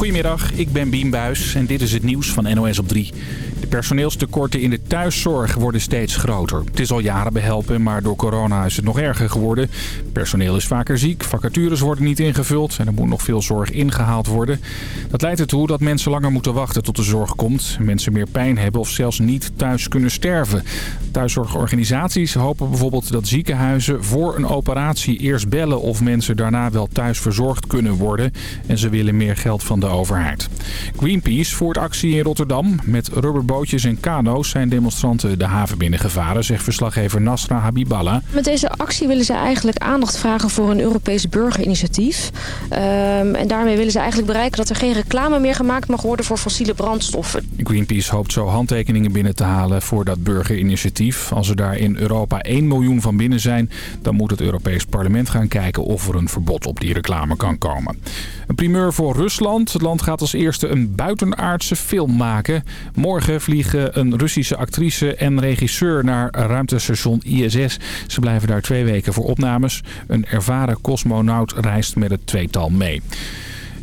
Goedemiddag, ik ben Bien Buis en dit is het nieuws van NOS op 3. De personeelstekorten in de thuiszorg worden steeds groter. Het is al jaren behelpen, maar door corona is het nog erger geworden. Personeel is vaker ziek, vacatures worden niet ingevuld en er moet nog veel zorg ingehaald worden. Dat leidt ertoe dat mensen langer moeten wachten tot de zorg komt. Mensen meer pijn hebben of zelfs niet thuis kunnen sterven. Thuiszorgorganisaties hopen bijvoorbeeld dat ziekenhuizen voor een operatie eerst bellen of mensen daarna wel thuis verzorgd kunnen worden. En ze willen meer geld van de overheid. Greenpeace voert actie in Rotterdam. Met rubberbootjes en kano's zijn demonstranten de haven binnengevaren, zegt verslaggever Nasra Habiballah. Met deze actie willen ze eigenlijk aandacht vragen voor een Europees burgerinitiatief. Um, en daarmee willen ze eigenlijk bereiken dat er geen reclame meer gemaakt mag worden voor fossiele brandstoffen. Greenpeace hoopt zo handtekeningen binnen te halen voor dat burgerinitiatief. Als er daar in Europa 1 miljoen van binnen zijn, dan moet het Europees Parlement gaan kijken of er een verbod op die reclame kan komen. Een primeur voor Rusland. Het land gaat als eerste een buitenaardse film maken. Morgen vliegen een Russische actrice en regisseur naar ruimtestation ISS. Ze blijven daar twee weken voor opnames. Een ervaren cosmonaut reist met het tweetal mee.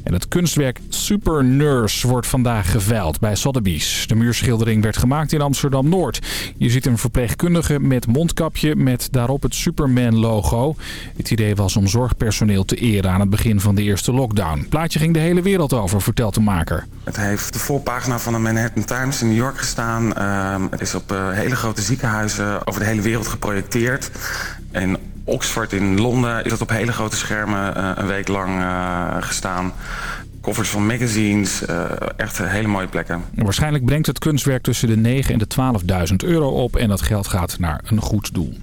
En het kunstwerk Super Nurse wordt vandaag geveild bij Sotheby's. De muurschildering werd gemaakt in Amsterdam-Noord. Je ziet een verpleegkundige met mondkapje met daarop het Superman-logo. Het idee was om zorgpersoneel te eren aan het begin van de eerste lockdown. Het plaatje ging de hele wereld over, vertelt de maker. Het heeft de voorpagina van de Manhattan Times in New York gestaan. Uh, het is op uh, hele grote ziekenhuizen over de hele wereld geprojecteerd. En Oxford in Londen is dat op hele grote schermen uh, een week lang uh, gestaan. Covers van magazines, uh, echt hele mooie plekken. Waarschijnlijk brengt het kunstwerk tussen de 9 en de 12.000 euro op en dat geld gaat naar een goed doel.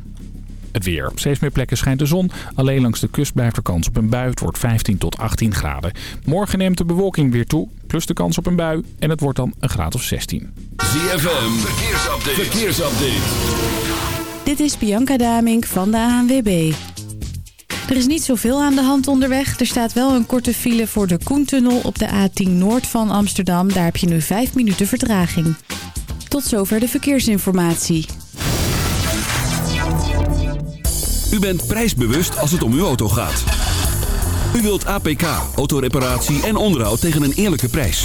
Het weer. Op steeds meer plekken schijnt de zon. Alleen langs de kust blijft er kans op een bui. Het wordt 15 tot 18 graden. Morgen neemt de bewolking weer toe. Plus de kans op een bui. En het wordt dan een graad of 16. ZFM. Verkeersupdate. Verkeersupdate. Dit is Bianca Damink van de ANWB. Er is niet zoveel aan de hand onderweg. Er staat wel een korte file voor de Koentunnel op de A10 Noord van Amsterdam. Daar heb je nu 5 minuten vertraging. Tot zover de verkeersinformatie. U bent prijsbewust als het om uw auto gaat. U wilt APK, autoreparatie en onderhoud tegen een eerlijke prijs.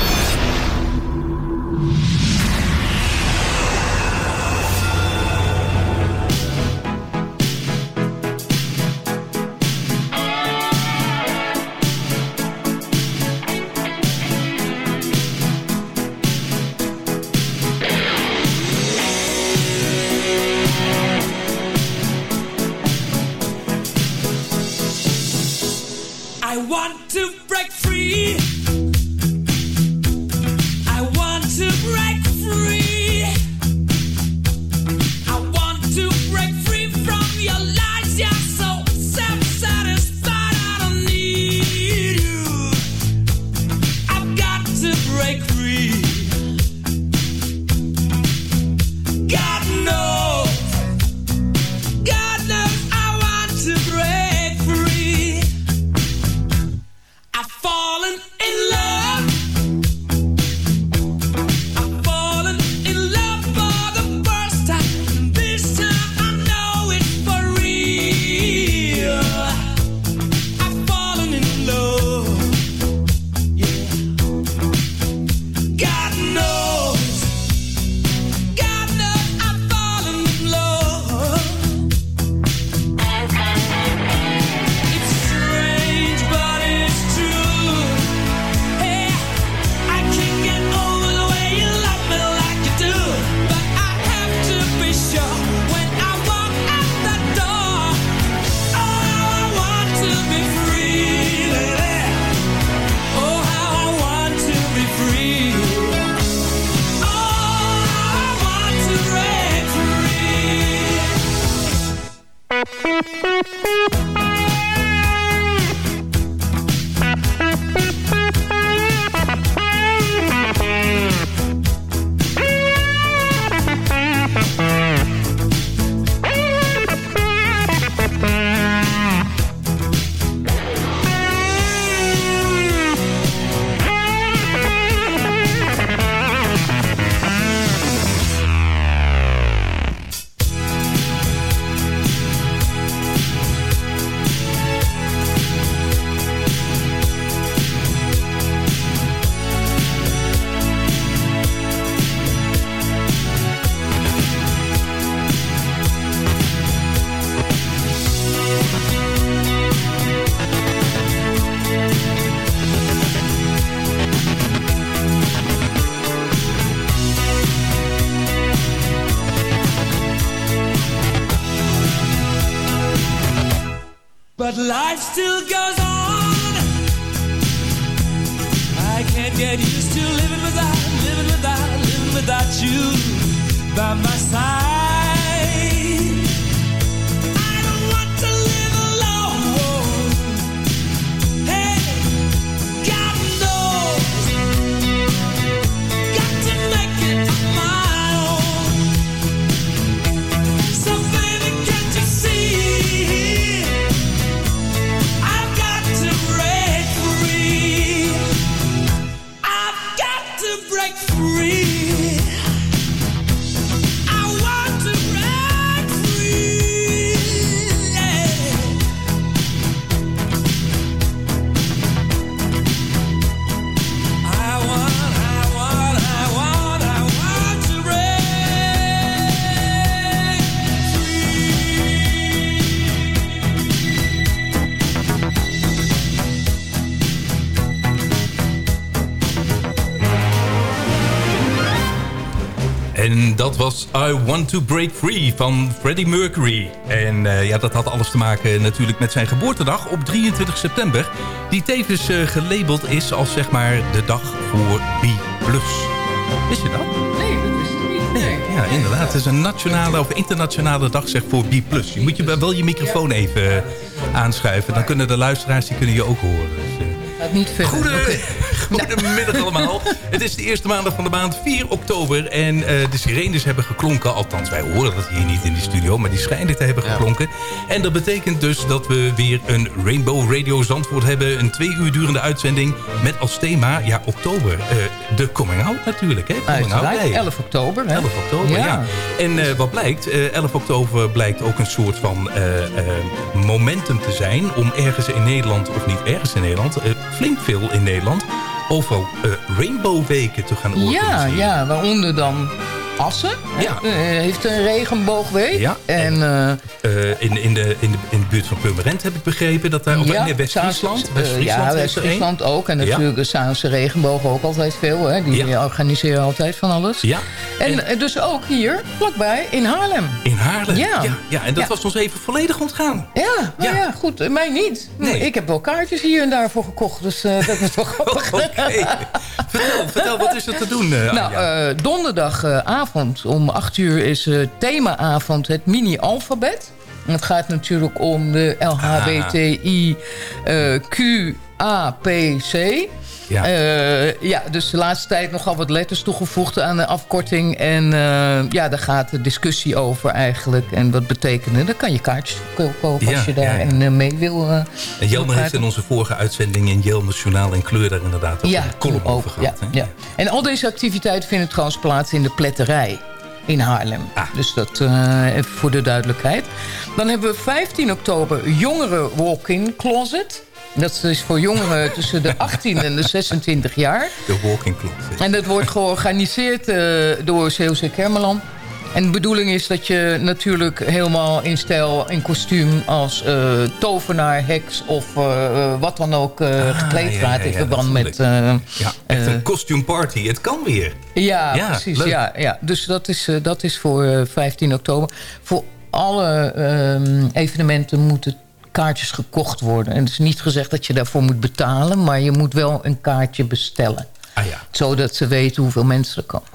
Was I Want To Break Free van Freddie Mercury. En eh, ja, dat had alles te maken natuurlijk met zijn geboortedag op 23 september. Die tevens eh, gelabeld is als zeg maar de dag voor B+. Wist je dat? Nee, dat is het niet. Nee. Ja, inderdaad. Het is een nationale of internationale dag zeg voor B+. Je moet je wel je microfoon even eh, aanschuiven. Dan kunnen de luisteraars die kunnen je ook horen. Dus, Gaat niet verder. Goede. Goedemiddag allemaal. Het is de eerste maandag van de maand, 4 oktober. En eh, de sirenes hebben geklonken. Althans, wij horen dat hier niet in die studio. Maar die schijnen te hebben geklonken. En dat betekent dus dat we weer een Rainbow Radio Zandvoort hebben. Een twee uur durende uitzending. Met als thema, ja, oktober. eh, de coming out natuurlijk. Hè? Coming out day. 11 oktober. Hè? 11 oktober, ja. Ja. En eh, wat blijkt, eh, 11 oktober blijkt ook een soort van momentum te zijn... om ergens in Nederland, of niet ergens in Nederland... flink veel in Nederland... overal eh, rainbowweken te gaan organiseren. Ja, ja, waaronder dan Assen. Ja. Eh, heeft een regenboogweek. Ja. En, eh, Eh, in, in, de, in, de, in de buurt van Purmerend heb ik begrepen... dat daar, of ja, West-Friesland. Eh, ja. West-Friesland ook. En natuurlijk de Zaanse regenboog ook altijd veel. Hè? Die organiseren altijd van alles. Ja. En, eh, dus ook hier, vlakbij, in Haarlem. In Haarlem? Ja. ja, en dat was ons even volledig ontgaan. Ja, nou ja. goed. eh, Mij niet. Nee. Ik heb wel kaartjes hier en daarvoor gekocht. Dus eh, dat is wel grappig. Vertel, vertel, wat is er te doen, eh, Nou, Anja? Om 8 uur is eh, themaavond het mini-alfabet. Het gaat natuurlijk om de LHBTI eh. Ja. Eh, ja, dus de laatste tijd nogal wat letters toegevoegd aan de afkorting. En eh, ja, daar gaat de discussie over eigenlijk. En wat betekent het? Dan kan je kaartjes ko- kopen Ja, als je ja, ja. daarin eh, mee wil. En Jelmer heeft in onze vorige uitzending... in Jelmer's Journaal en Kleur daar inderdaad ook een column over gehad. ja. En al deze activiteiten vinden trouwens plaats in de pletterij in Haarlem. Ah. Dus dat even voor de duidelijkheid. Dan hebben we 15 oktober Jongeren Walk-in Closet. Dat is voor jongeren tussen de 18 en de 26 jaar. De walking closet. En dat wordt georganiseerd eh, door COC Kermeland. En de bedoeling is dat je natuurlijk helemaal in stijl, in kostuum... als eh, tovenaar, heks of eh, wat dan ook eh, gekleed Ah, ja, gaat... ja, in verband met... Ja, echt een costume party. Het kan weer. ja, Ja, precies. leuk. Ja, ja. Dus dat is, dat is voor eh, 15 oktober. Voor alle ehm, evenementen moeten kaartjes gekocht worden. En het is niet gezegd dat je daarvoor moet betalen... maar je moet wel een kaartje bestellen. Ah ja. Zodat ze weten hoeveel mensen er komen.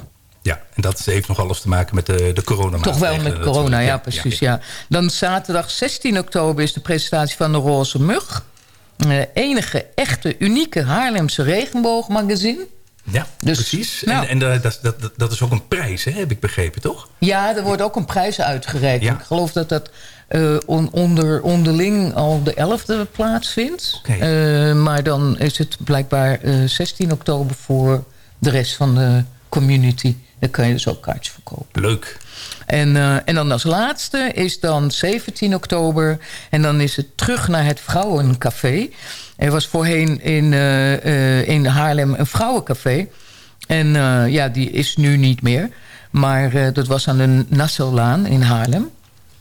Ja, en dat heeft nog alles te maken met de, de corona Toch wel met corona, ja, precies. Ja, Dan zaterdag 16 oktober is de presentatie van de Roze Mug. Eh, enige echte, unieke Haarlemse regenboogmagazine. Ja, Dus, precies. nou. En, en eh, dat, dat, dat is ook een prijs, hè, heb ik begrepen, toch? Ja, er wordt ook een prijs uitgereikt. Ja. Ik geloof dat dat eh, on- onder, onderling al de 11e plaatsvindt. Eh, maar dan is het blijkbaar eh, 16 oktober voor de rest van de community. Daar kan je dus ook kaartjes verkopen. Leuk. En, eh, en dan als laatste is dan 17 oktober. En dan is het terug naar het Vrouwencafé. Er was voorheen in, eh, eh, in Haarlem een vrouwencafé. En eh, ja, die is nu niet meer. Maar eh, dat was aan de Nassaulaan in Haarlem.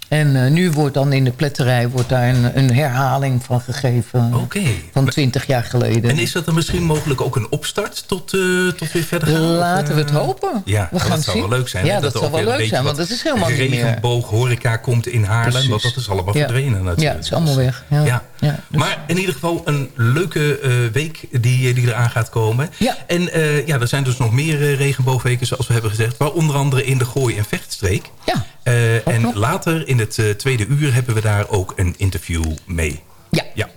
En eh, nu wordt dan in de pletterij wordt daar een, een herhaling van gegeven. Van 20 jaar geleden. En is dat dan misschien mogelijk ook een opstart tot, eh, tot weer verder gaan? Laten we het eh, hopen. Ja, we gaan dat zou wel leuk zijn. Ja, dat, zou wel leuk zijn, want dat is helemaal niet meer. regenboog horeca komt in Haarlem. Precies. Want dat is allemaal Ja. verdwenen natuurlijk. Ja, het is allemaal weg. Ja. Ja. Ja, dus- Maar in ieder geval een leuke week die, die eraan gaat komen. Ja. En ja, er zijn dus nog meer regenboogweken zoals we hebben gezegd. Waaronder andere in de Gooi- en Vechtstreek. Ja. En later in het eh, tweede uur hebben we daar ook een interview mee. Ja. ja.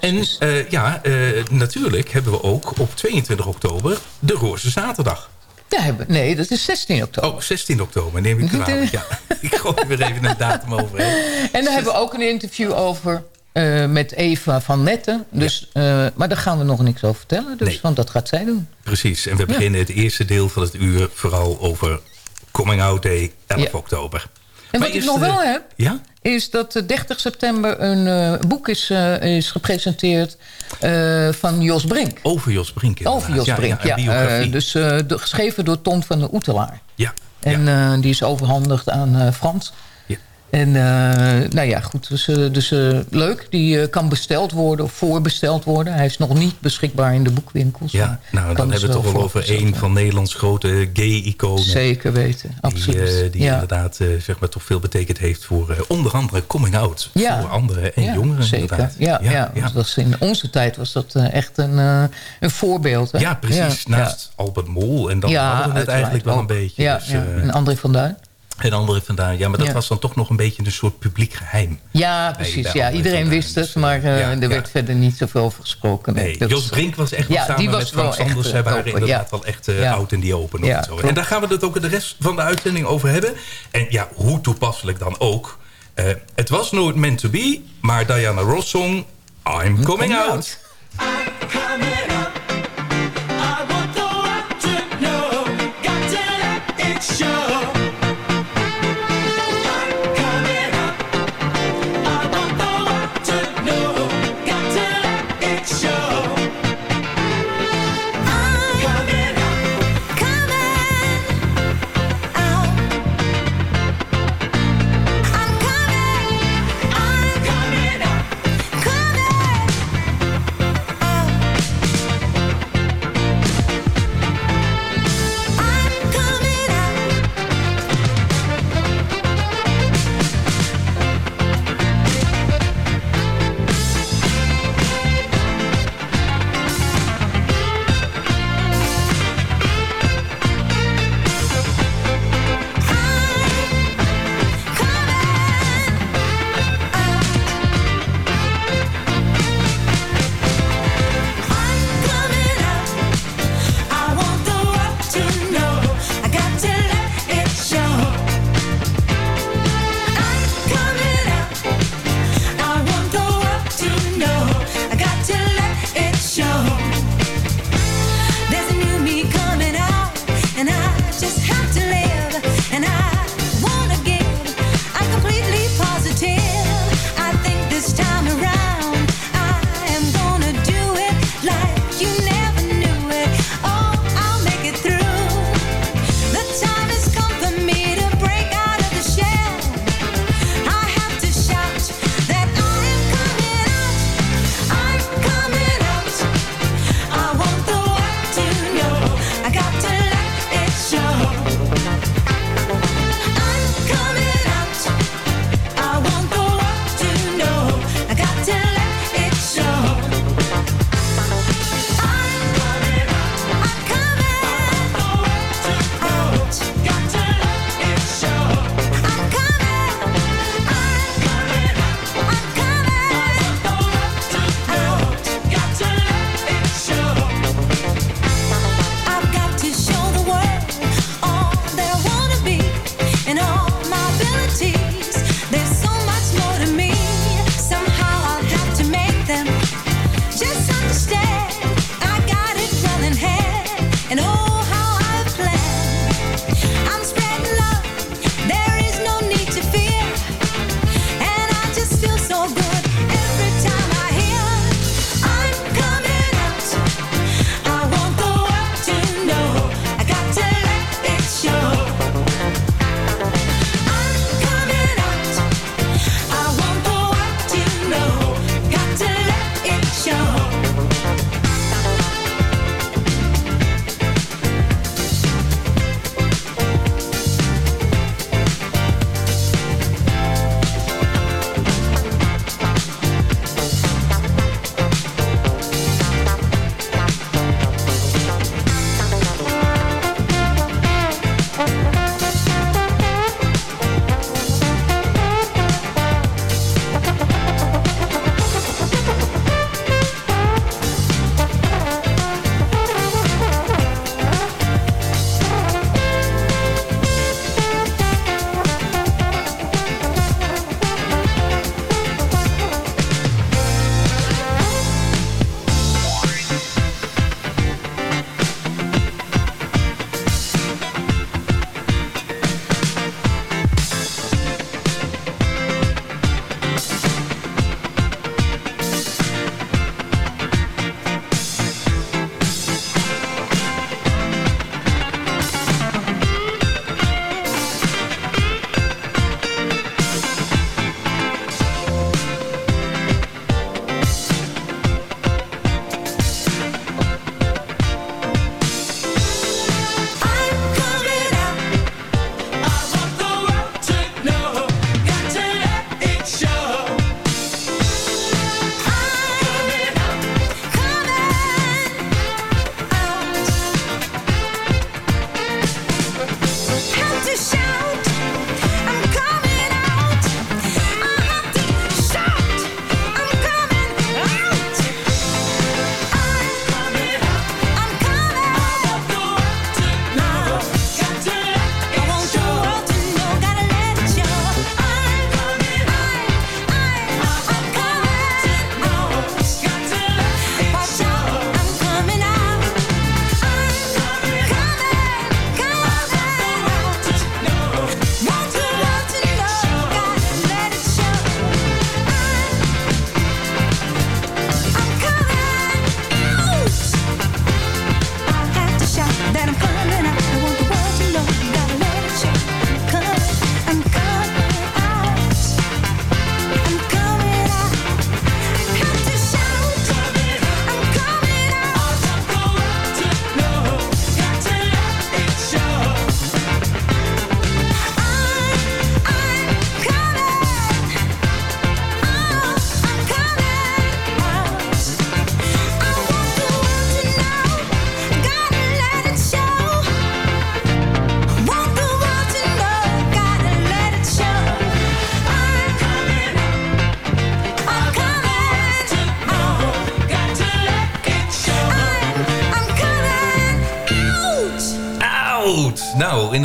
En eh, ja, eh, natuurlijk hebben we ook op 22 oktober de Roze Zaterdag. Ja, hebben, nee, dat is 16 oktober. Oh, 16 oktober, neem ik kwalijk. Ja, ik gooi er weer even een datum overheen. En daar hebben we ook een interview over met Eva van Netten. Dus, eh, maar daar gaan we nog niks over vertellen. Dus, Nee. Want dat gaat zij doen. Precies, en we beginnen het eerste deel van het uur vooral over Coming Out Day 11 Ja. oktober. En wat ik nog wel heb, Ja? is dat eh, 30 september een eh, boek is, eh, is gepresenteerd eh, van Jos Brink. Over Jos Brink inderdaad. Over Jos Ja, Brink, ja, dus de- geschreven door Ton van der Oetelaar. Ja. En die is overhandigd aan Frans. En eh, nou ja, goed. Dus, eh, dus eh, leuk. Die kan besteld worden of voorbesteld worden. Hij is nog niet beschikbaar in de boekwinkels. Ja, nou, dan hebben we het toch wel over een van Nederlands grote gay-iconen. Zeker weten, absoluut. Die, die Ja. inderdaad zeg maar, toch veel betekend heeft voor onder andere coming out. Ja. Voor anderen en Ja, jongeren Zeker, inderdaad. ja, ja, is in onze tijd was dat echt een, een voorbeeld. Hè? Ja, precies. Naast Albert Mol. En dan hadden we het eigenlijk wel een beetje. Ja, dus, en André van Duin. En andere vandaan. Ja, maar dat Ja. was dan toch nog een beetje een soort publiek geheim. Ja, precies. Ja, iedereen wist het, maar eh, ja, er ja. werd verder niet zoveel over gesproken. Nee, Dat- Jos Brink was echt wel Ja, samen die was met Frans wel echt, Anders. eh, Zij waren inderdaad wel echt Ja. oud in die open. Of zo. En daar gaan we het ook de rest van de uitzending over hebben. En ja, hoe toepasselijk dan ook. Eh, het was nooit meant to be, maar Diana Ross zong I'm Coming Out. There's a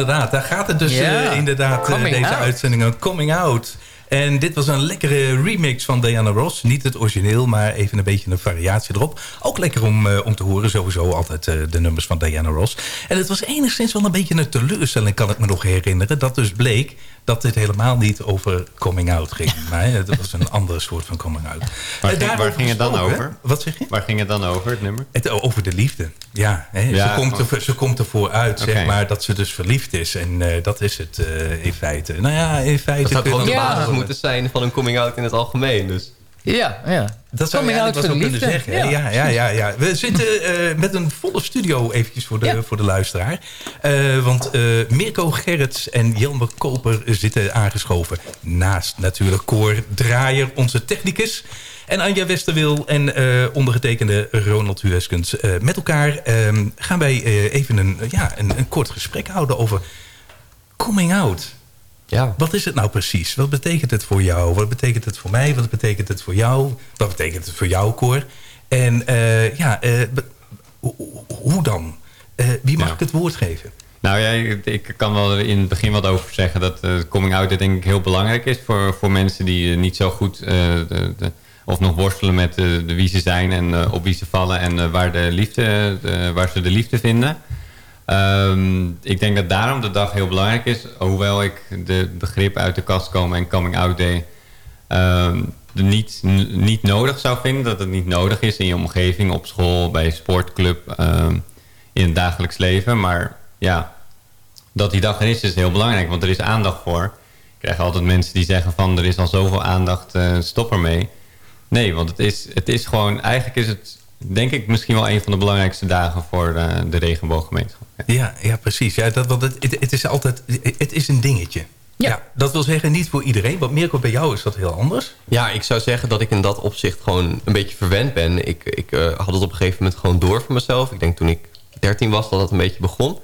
inderdaad. Daar gaat het dus eh, inderdaad, eh, deze out. uitzending aan Coming Out. En dit was een lekkere remix van Diana Ross. Niet het origineel, maar even een beetje een variatie erop. Ook lekker om, eh, om te horen. Sowieso altijd de nummers van Diana Ross. En het was enigszins wel een beetje een teleurstelling, kan ik me nog herinneren. Dat dus bleek dat dit helemaal niet over coming out ging. Maar het was een andere soort van coming out. Waar, Eh, ging, waar ging het dan over? Wat zeg je? Waar ging het dan over, het nummer? Het, over de liefde. Ja, hè, Ja, ze, komt oh. er, ze komt ervoor uit, zeg maar, dat ze dus verliefd is. En eh, dat is het eh, in feite. Nou ja, in feite... Dat zou gewoon de basis moeten zijn van een coming-out in het algemeen. Dus. Ja, ja. Dat zou je out eigenlijk wel zo kunnen zeggen. Ja, ja, ja, ja. We zitten eh, met een volle studio eventjes voor de, voor de luisteraar. Eh, want eh, Mirko Gerrits en Jelmer Koper zitten aangeschoven. Naast natuurlijk Cor Draaier, onze technicus. En Anja Westerwil en ondergetekende Ronald Hueskens. Met elkaar ehm, gaan wij even een, ja, een, een kort gesprek houden over coming out. Ja. Wat is het nou precies? Wat betekent het voor jou? Wat betekent het voor mij? Wat betekent het voor jou? Wat betekent het voor jou, Cor? En eh, ja, eh, ho- hoe dan? Eh, wie mag Ja. ik het woord geven? Nou ja, ik- ik kan wel in het begin wat over zeggen. Dat coming out denk ik heel belangrijk is voor, voor mensen die niet zo goed... de, de, of nog worstelen met de, wie ze zijn en op wie ze vallen... en waar, de liefde, de- waar ze de liefde vinden. Ehm, ik denk dat daarom de dag heel belangrijk is. Hoewel ik de begrip uit de kast komen en coming out day... ehm, niet, niet nodig zou vinden. Dat het niet nodig is in je omgeving, op school, bij sportclub... ehm, in het dagelijks leven. Maar ja, dat die dag er is, is heel belangrijk. Want er is aandacht voor. Ik krijg altijd mensen die zeggen van... er is al zoveel aandacht, eh, stop ermee. Nee, want het is, het is gewoon... Eigenlijk is het, denk ik, misschien wel een van de belangrijkste dagen... voor eh, de regenbooggemeenschap. Ja, ja precies. Ja, dat, want het, het, het is altijd het is een dingetje. Ja. Dat wil zeggen niet voor iedereen. Want Mirko, bij jou is dat heel anders. Ja, ik zou zeggen dat ik in dat opzicht gewoon een beetje verwend ben. Ik, ik eh, had het op een gegeven moment gewoon door voor mezelf. Ik denk toen ik 13 was dat dat een beetje begon.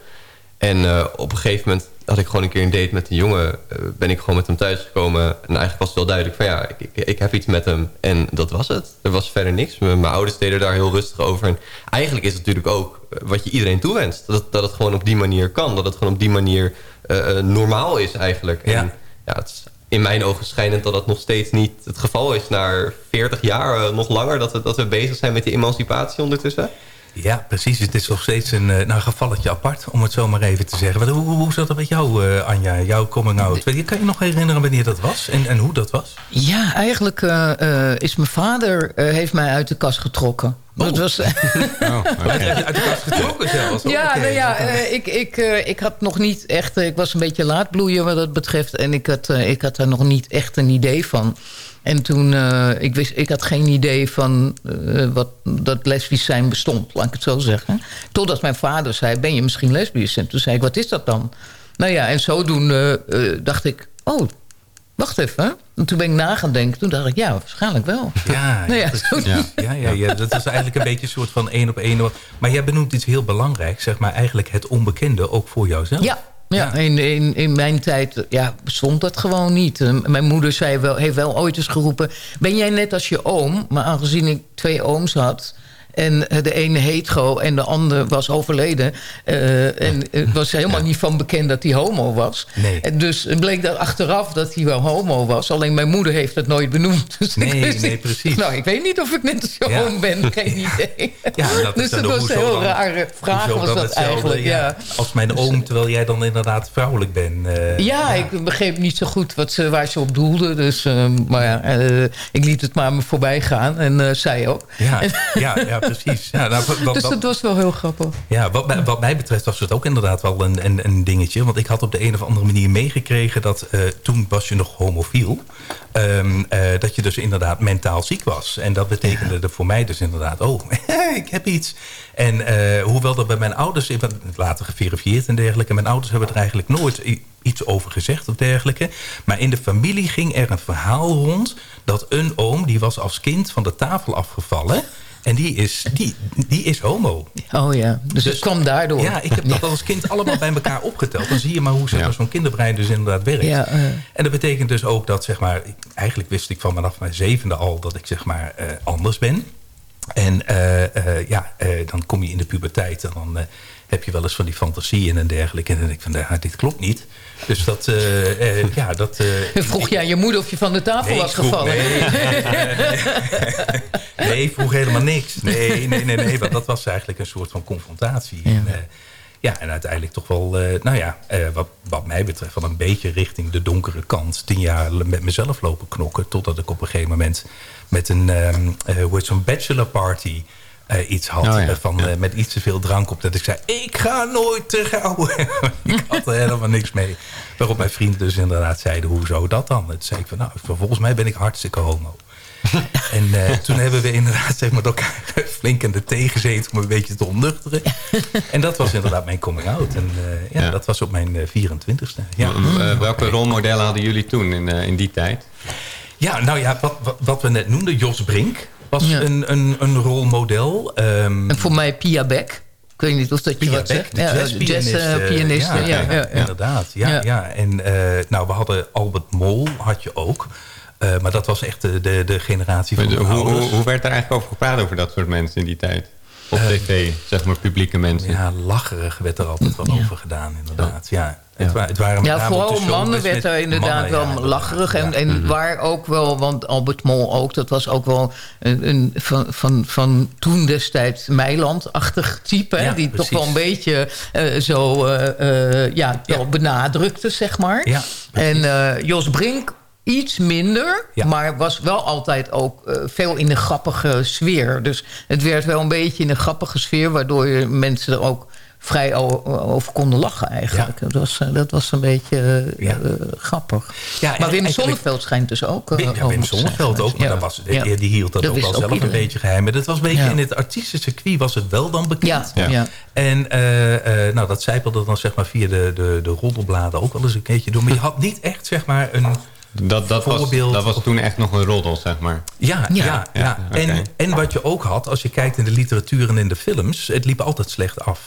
En eh, op een gegeven moment had ik gewoon een keer een date met een jongen. eh, ben ik gewoon met hem thuisgekomen. En eigenlijk was het wel duidelijk van ja, ik, ik, ik heb iets met hem. En dat was het. Er was verder niks. Mijn mijn ouders deden daar heel rustig over. En eigenlijk is het natuurlijk ook eh, wat je iedereen toewenst. Dat, het- dat het gewoon op die manier kan. Dat het gewoon op die manier eh, normaal is eigenlijk. En ja, het is in mijn ogen schijnend dat dat nog steeds niet het geval is. Na 40 jaar, nog langer, dat we, dat we bezig zijn met die emancipatie ondertussen. Ja, precies. Het is nog steeds een eh, nou, gevalletje apart, om het zo maar even te zeggen. Hoe, hoe, hoe zat dat met jou, eh, Anja? Jouw coming out? Kan je nog herinneren wanneer dat was en, en hoe dat was? Ja, eigenlijk eh, is mijn vader heeft mij uit de kast getrokken. Dat was, Uit de kast getrokken zelfs? ja, Oké. nou ja ik, ik, ik had nog niet echt... ik was een beetje laat bloeien wat dat betreft. En ik had, ik had daar nog niet echt een idee van. En toen, eh, ik, wist, ik had geen idee van eh, wat, dat lesbisch zijn bestond, laat ik het zo zeggen. Totdat mijn vader zei, ben je misschien lesbisch? En toen zei ik, wat is dat dan? Nou ja, en zodoende eh, dacht ik, oh, wacht even. En toen ben ik na gaan denken, toen dacht ik, ja, waarschijnlijk wel. Ja, Nou ja, precies. zo- ja. Ja, ja, ja, dat is eigenlijk een beetje een soort van één op één. Maar jij benoemt iets heel belangrijks, zeg maar eigenlijk het onbekende, ook voor jouzelf. Ja, ja, In, in, in mijn tijd ja, bestond dat gewoon niet. Eh, Mijn moeder zei wel, heeft wel ooit eens geroepen... ben jij net als je oom? Maar aangezien ik twee ooms had... en eh, de ene hetero en de ander was overleden... eh, en het was helemaal niet van bekend dat hij homo was. Nee. En dus het bleek daar achteraf dat hij wel homo was. Alleen mijn moeder heeft het nooit benoemd. Dus Nee, nee, precies. Nou, ik weet niet of ik net als je Ja. oom ben. Geen idee. Ja, dat dus dat was een heel dan- rare vraag was dat hetzelfde, eigenlijk. ja. Als mijn oom, terwijl jij dan inderdaad vrouwelijk bent. eh, Ja, ik begreep niet zo goed wat ze, waar ze op doelde. Dus, eh, maar ja, eh, ik liet het maar me voorbij gaan. En eh, zij ook. Ja, ja, ja, precies. Ja, nou, wat, wat- dus dat was wel heel grappig. Ja, wat mij, wat mij betreft was het ook inderdaad wel een, een, een dingetje. Want ik had op de een of andere manier meegekregen dat eh, toen was je nog homofiel. ehm, eh, dat je dus inderdaad mentaal ziek was. En dat betekende er voor mij dus inderdaad, oh, ik heb iets. En eh, hoewel dat bij mijn ouders, ik ben later geverifieerd en dergelijke. Mijn ouders hebben er eigenlijk nooit iets over gezegd of dergelijke. Maar in de familie ging er een verhaal rond dat een oom, die was als kind van de tafel afgevallen. En die is, die, die is homo. Oh ja, dus, het kwam daardoor. Ja, ik heb dat als kind allemaal bij elkaar opgeteld. Dan zie je maar hoe zo'n kinderbrein dus inderdaad werkt. Ja. En dat betekent dus ook dat, zeg maar... ik- Eigenlijk wist ik van vanaf mijn zevende al dat ik zeg maar eh, anders ben. En eh, eh, ja, eh, dan kom je in de puberteit en dan eh, heb je wel eens van die fantasieën en dergelijke. En dan denk ik van, nou, dit klopt niet. Dus dat, eh, ja, dat... eh, Vroeg jij aan je moeder of je van de tafel Nee, was vroeg- gevallen? nee, nee, vroeg helemaal niks. Nee, nee, nee, nee. Want dat was eigenlijk een soort van confrontatie. En, ja, en uiteindelijk toch wel, nou ja, wat, wat mij betreft... wel een beetje richting de donkere kant. Tien jaar met mezelf lopen knokken. Totdat ik op een gegeven moment met een, eh, hoe heet zo'n bachelor party... eh, iets had Oh ja, eh, van, eh, met iets te veel drank op. Dat ik zei, ik ga nooit trouwen. ik had er helemaal niks mee. Waarop mijn vrienden dus inderdaad zeiden, hoezo dat dan? Toen zei ik van, nou, volgens mij ben ik hartstikke homo. en toen hebben we inderdaad zeg maar, elkaar flink in de thee gezeten om een beetje te ontnuchteren. en dat was inderdaad mijn coming out. En ja, Ja. dat was op mijn eh, 24ste. Ja. Eh, welke rolmodellen hadden jullie toen in, in die tijd? Ja, nou ja, wat, wat, wat we net noemden, Jos Brink was een, een, een rolmodel. Ehm, En voor mij Pia Beck. Ik weet niet of dat je Pia wat Beck, zegt. de Ja, jazzpianist. eh, jazzpianiste. ja, ja, ja. inderdaad. Ja, ja. En eh, nou, we hadden Albert Mol, had je ook. Eh, maar dat was echt de, de, de generatie van Hoe, de hoe, ouders. hoe werd er eigenlijk over gepraat over dat soort mensen in die tijd? Op tv, zeg maar publieke mensen. Ja, lacherig werd er altijd wel over gedaan, inderdaad. Ja. Het, wa- het waren met Ja, vooral mannen werd er inderdaad mannen, wel ja. lacherig. En, en waar ook wel, want Albert Mol ook, dat was ook wel een, een van, van, van toen destijds Meiland-achtig type. hè, die precies. toch wel een beetje eh, zo eh, eh, ja, wel benadrukte, zeg maar. Ja, en eh, Jos Brink iets minder, Ja. maar was wel altijd ook eh, veel in een grappige sfeer. Dus het werd wel een beetje in een grappige sfeer... waardoor je mensen er ook vrij over konden lachen eigenlijk. Dat, was, eh, dat was een beetje eh, Ja. grappig. Ja, maar Wim Zonneveld schijnt dus ook... Wim, ja, Wim Zonneveld ook, maar Ja. dat was, die, die hield dat, ook wel zelf een beetje geheim. Maar dat was een beetje Ja. in het artiestencircuit was het wel dan bekend. Ja, ja. En eh, eh, nou, dat zijpelde dan zeg maar via de, de, de roddelbladen ook wel eens een keertje door. Maar je had niet echt zeg maar een Dat, dat, was, dat was toen echt nog een roddel, zeg maar. Ja, ja, ja. En, en wat je ook had, als je kijkt in de literatuur en in de films... het liep altijd slecht af.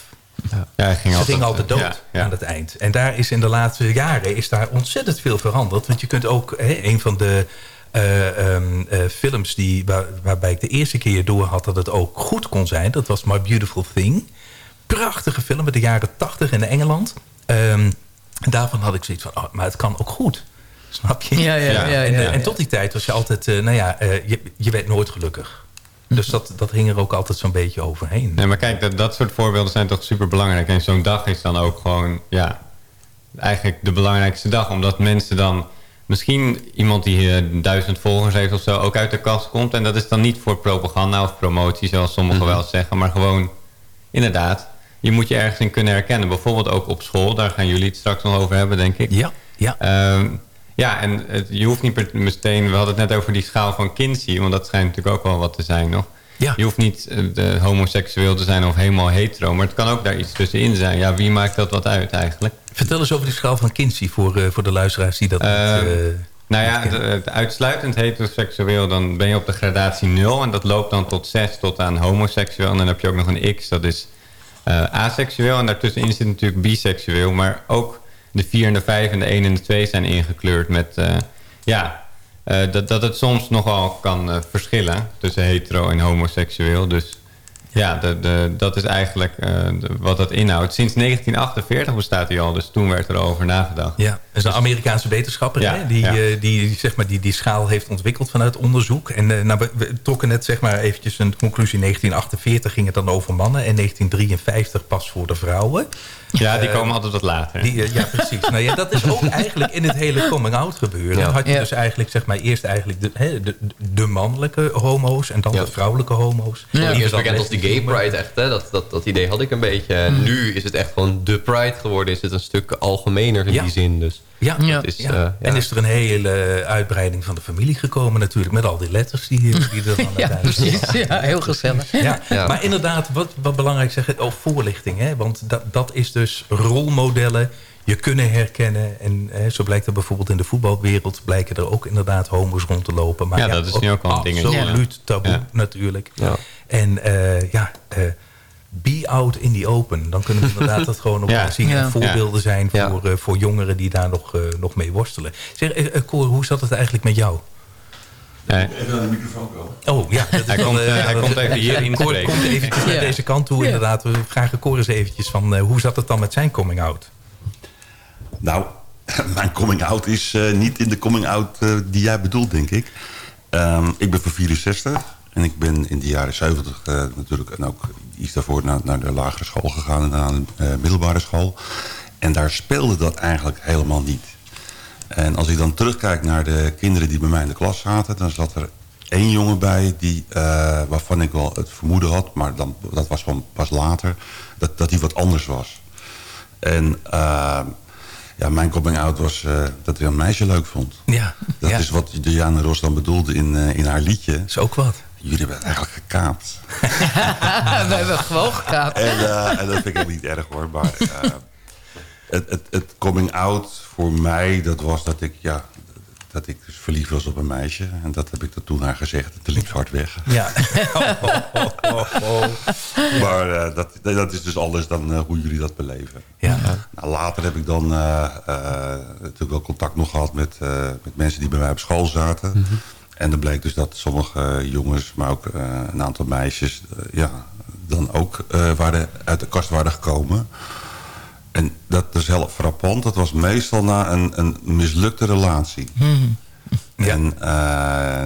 Ja, hij ging Ze altijd, ging altijd dood ja, ja. aan het eind. En daar is in de laatste jaren is daar ontzettend veel veranderd. Want je kunt ook, hè, een van de eh, ehm, eh, films die, waar, waarbij ik de eerste keer door had dat het ook goed kon zijn... dat was My Beautiful Thing. Prachtige film uit de jaren tachtig in Engeland. Ehm, en daarvan had ik zoiets van, oh, maar het kan ook goed. Snap je? Ja, ja, ja, ja, en, eh, ja. en tot die tijd was je altijd, eh, nou ja, eh, je, je werd nooit gelukkig. Dus dat, dat hing er ook altijd zo'n beetje overheen. Nee, maar kijk, dat, dat soort voorbeelden zijn toch super belangrijk. En zo'n dag is dan ook gewoon, ja, eigenlijk de belangrijkste dag. Omdat mensen dan, misschien iemand die eh, duizend volgers heeft of zo, ook uit de kast komt. En dat is dan niet voor propaganda of promotie, zoals sommigen wel zeggen. Maar gewoon, inderdaad, je moet je ergens in kunnen herkennen. Bijvoorbeeld ook op school, daar gaan jullie het straks nog over hebben, denk ik. Ja, ja. Ehm, ja, en het, je hoeft niet meteen... We hadden het net over die schaal van Kinsey... want dat schijnt natuurlijk ook wel wat te zijn nog. Ja. Je hoeft niet eh, de homoseksueel te zijn of helemaal hetero... maar het kan ook daar iets tussenin zijn. Ja, wie maakt dat wat uit eigenlijk? Vertel eens over die schaal van Kinsey voor, eh, voor de luisteraars die dat niet... eh, Nou ja, de- het uitsluitend heteroseksueel... dan ben je op de gradatie 0... en dat loopt dan tot 6 tot aan homoseksueel. En dan heb je ook nog een X, dat is aseksueel. En daartussenin zit natuurlijk biseksueel... maar ook de 4 en de 5 en de 1 en de 2 zijn ingekleurd met... eh, ja, eh, dat, dat het soms nogal kan eh, verschillen tussen hetero en homoseksueel. Dus ja, de, de, dat is eigenlijk wat dat inhoudt. Sinds 1948 bestaat hij al, dus toen werd er over nagedacht. Ja, is een Amerikaanse wetenschapper Ja, hè, die, ja. eh, die, zeg maar, die die schaal heeft ontwikkeld vanuit onderzoek. En eh, nou, we, we trokken net zeg maar, eventjes een conclusie. 1948 ging het dan over mannen en 1953 pas voor de vrouwen. Ja, die Eh, komen altijd wat later. Die, ja, precies. nou ja, dat is ook eigenlijk in het hele coming-out gebeuren. Dan had je Ja. dus eigenlijk, zeg maar, eerst eigenlijk de, hè, de, de mannelijke homo's en dan Ja. de vrouwelijke homo's. Ja. Die dan bekend als de gay pride echt. Hè? Dat, dat, dat idee had ik een beetje. En nu is het echt gewoon de pride geworden. Is het een stuk algemener in Ja. die zin. Dus Ja, is, ja. eh, ja. en is er een hele uitbreiding van de familie gekomen natuurlijk. Met al die letters die, die er dan Ja, uiteindelijk precies. Ja, heel gezellig. Ja, Ja. maar inderdaad, wat, wat belangrijk zeggen, oh, voorlichting. Hè? Want dat, dat is dus rolmodellen, je kunnen herkennen. En hè, zo blijkt dat bijvoorbeeld in de voetbalwereld... blijken er ook inderdaad homo's rond te lopen. Maar Ja, dat is nu ook wel een dingetje. Absoluut taboe Ja. natuurlijk. Ja. En eh, ja, eh, be out in the open. Dan kunnen we inderdaad dat gewoon op Ja. zien. Ja. En voorbeelden zijn Ja. voor, eh, voor jongeren die daar nog, eh, nog mee worstelen. Zeg, eh, Cor, hoe zat het eigenlijk met jou? Nee. Even aan de microfoon komen. Oh ja, Hij komt, hij komt even hier Cor komt eventjes naar deze kant toe Ja. inderdaad. We vragen Cor eens eventjes van... eh, hoe zat het dan met zijn coming out? Nou, mijn coming out is niet in de coming out die jij bedoelt, denk ik. Ehm, ik ben van 64 en ik ben in de jaren 70 eh, natuurlijk... en ook iets daarvoor naar, naar de lagere school gegaan... en naar de eh, middelbare school. En daar speelde dat eigenlijk helemaal niet. En als ik dan terugkijk naar de kinderen die bij mij in de klas zaten... dan zat er één jongen bij die, eh, waarvan ik wel het vermoeden had... maar dan, dat was van pas later, dat, dat hij wat anders was. En eh, ja, mijn coming out was dat hij een meisje leuk vond. Ja, Dat ja. is wat Diana Ross dan bedoelde in, in haar liedje. is ook wat. Jullie hebben het eigenlijk gekaapt. We hebben gewoon gekaapt. En, eh, en dat vind ik ook niet erg hoor. Maar eh, het, het, het coming out voor mij, dat was dat ik, ja, dat ik dus verliefd was op een meisje. En dat heb ik er toen haar gezegd. Toen liep ze hard weg. Ja. Maar eh, dat, dat is dus anders dan hoe jullie dat beleven. Ja. Nou, later heb ik dan natuurlijk wel contact nog gehad met, eh, met mensen die bij mij op school zaten. Mhm. En dan bleek dus dat sommige jongens, maar ook eh, een aantal meisjes... eh, ja, dan ook eh, waren, uit de kast waren gekomen. En dat is heel frappant. Dat was meestal na een, een mislukte relatie. En eh,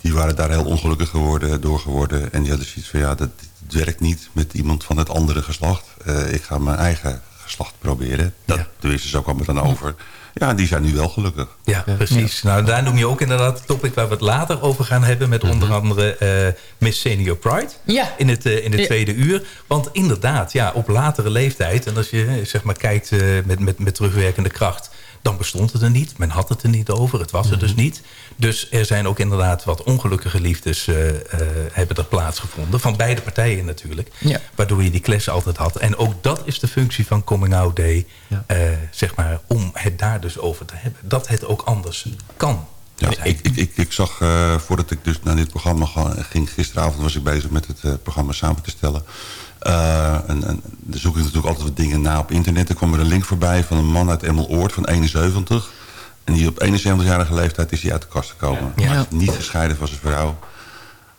die waren daar heel ongelukkig geworden, door geworden. En die hadden zoiets van, ja, dat, werkt niet met iemand van het andere geslacht. Ik ga mijn eigen geslacht proberen. Dat, Tenminste, zo kwam het dan over. Ja, die zijn nu wel gelukkig. Ja, precies. Nou, daar noem je ook inderdaad het topic waar we het later over gaan hebben... met onder andere eh, Miss Senior Pride Ja. in het, eh, in het Ja. tweede uur. Want inderdaad, ja, op latere leeftijd... en als je eh, zeg maar kijkt eh, met, met, met terugwerkende kracht... dan bestond het er niet. Men had het er niet over. Het was er dus niet. Dus er zijn ook inderdaad wat ongelukkige liefdes eh, eh, hebben er plaatsgevonden. Van beide partijen natuurlijk. Ja. Waardoor je die clash altijd had. En ook dat is de functie van Coming Out Day. eh, zeg maar, om het daar dus over te hebben. Dat het ook anders kan. Ja, ik, ik, ik, ik zag, eh, voordat ik dus naar dit programma ging... gisteravond was ik bezig met het programma samen te stellen. Eh, en, en dan zoek ik natuurlijk altijd wat dingen na op internet. Er kwam er een link voorbij van een man uit Emmeloord van 71. En die op 71-jarige leeftijd is hij uit de kast gekomen. Ja. Maar niet gescheiden van zijn vrouw.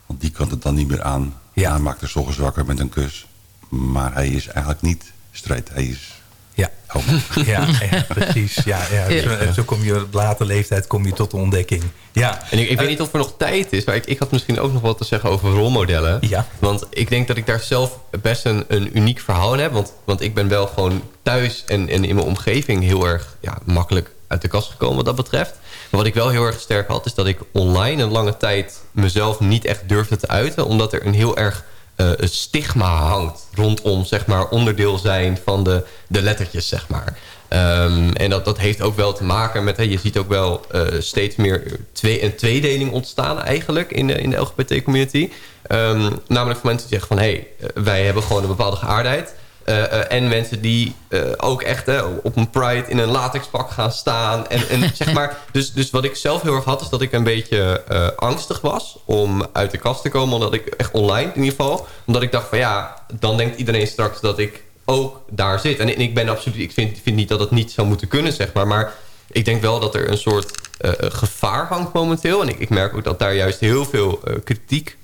Want die kan het dan niet meer aan. Ja. Hij maakt er s'ochtends wakker met een kus. Maar hij is eigenlijk niet straight. Hij is Ja. homo. Ja, ja, precies. Ja, ja. Ja. Zo, zo kom je op later leeftijd kom je tot de ontdekking. Ja. En ik, ik weet niet of er nog tijd is, maar ik, ik had misschien ook nog wat te zeggen over rolmodellen. Ja. Want ik denk dat ik daar zelf best een, een uniek verhaal in heb. Want, want ik ben wel gewoon thuis en, en in mijn omgeving heel erg ja, makkelijk uit de kast gekomen wat dat betreft. Maar wat ik wel heel erg sterk had, is dat ik online een lange tijd mezelf niet echt durfde te uiten. Omdat er een heel erg een stigma hangt rondom zeg maar, onderdeel zijn van de, de lettertjes. Zeg maar. Ehm, en dat, dat heeft ook wel te maken met... Hè, je ziet ook wel eh, steeds meer twee, een tweedeling ontstaan eigenlijk in de, in de LGBT-community. Ehm, namelijk voor mensen die zeggen van... hé, hey, eh, wij hebben gewoon een bepaalde geaardheid. Eh, eh, en mensen die eh, ook echt op een pride in een latexpak gaan staan. En, en zeg maar, dus, dus wat ik zelf heel erg had, is dat ik een beetje angstig was om uit de kast te komen. Omdat ik echt online in ieder geval. Omdat ik dacht van ja, dan denkt iedereen straks dat ik ook daar zit. En, en ik ben absoluut, ik vind, vind niet dat het niet zou moeten kunnen, zeg maar. Maar ik denk wel dat er een soort gevaar hangt momenteel. En ik, ik merk ook dat daar juist heel veel kritiek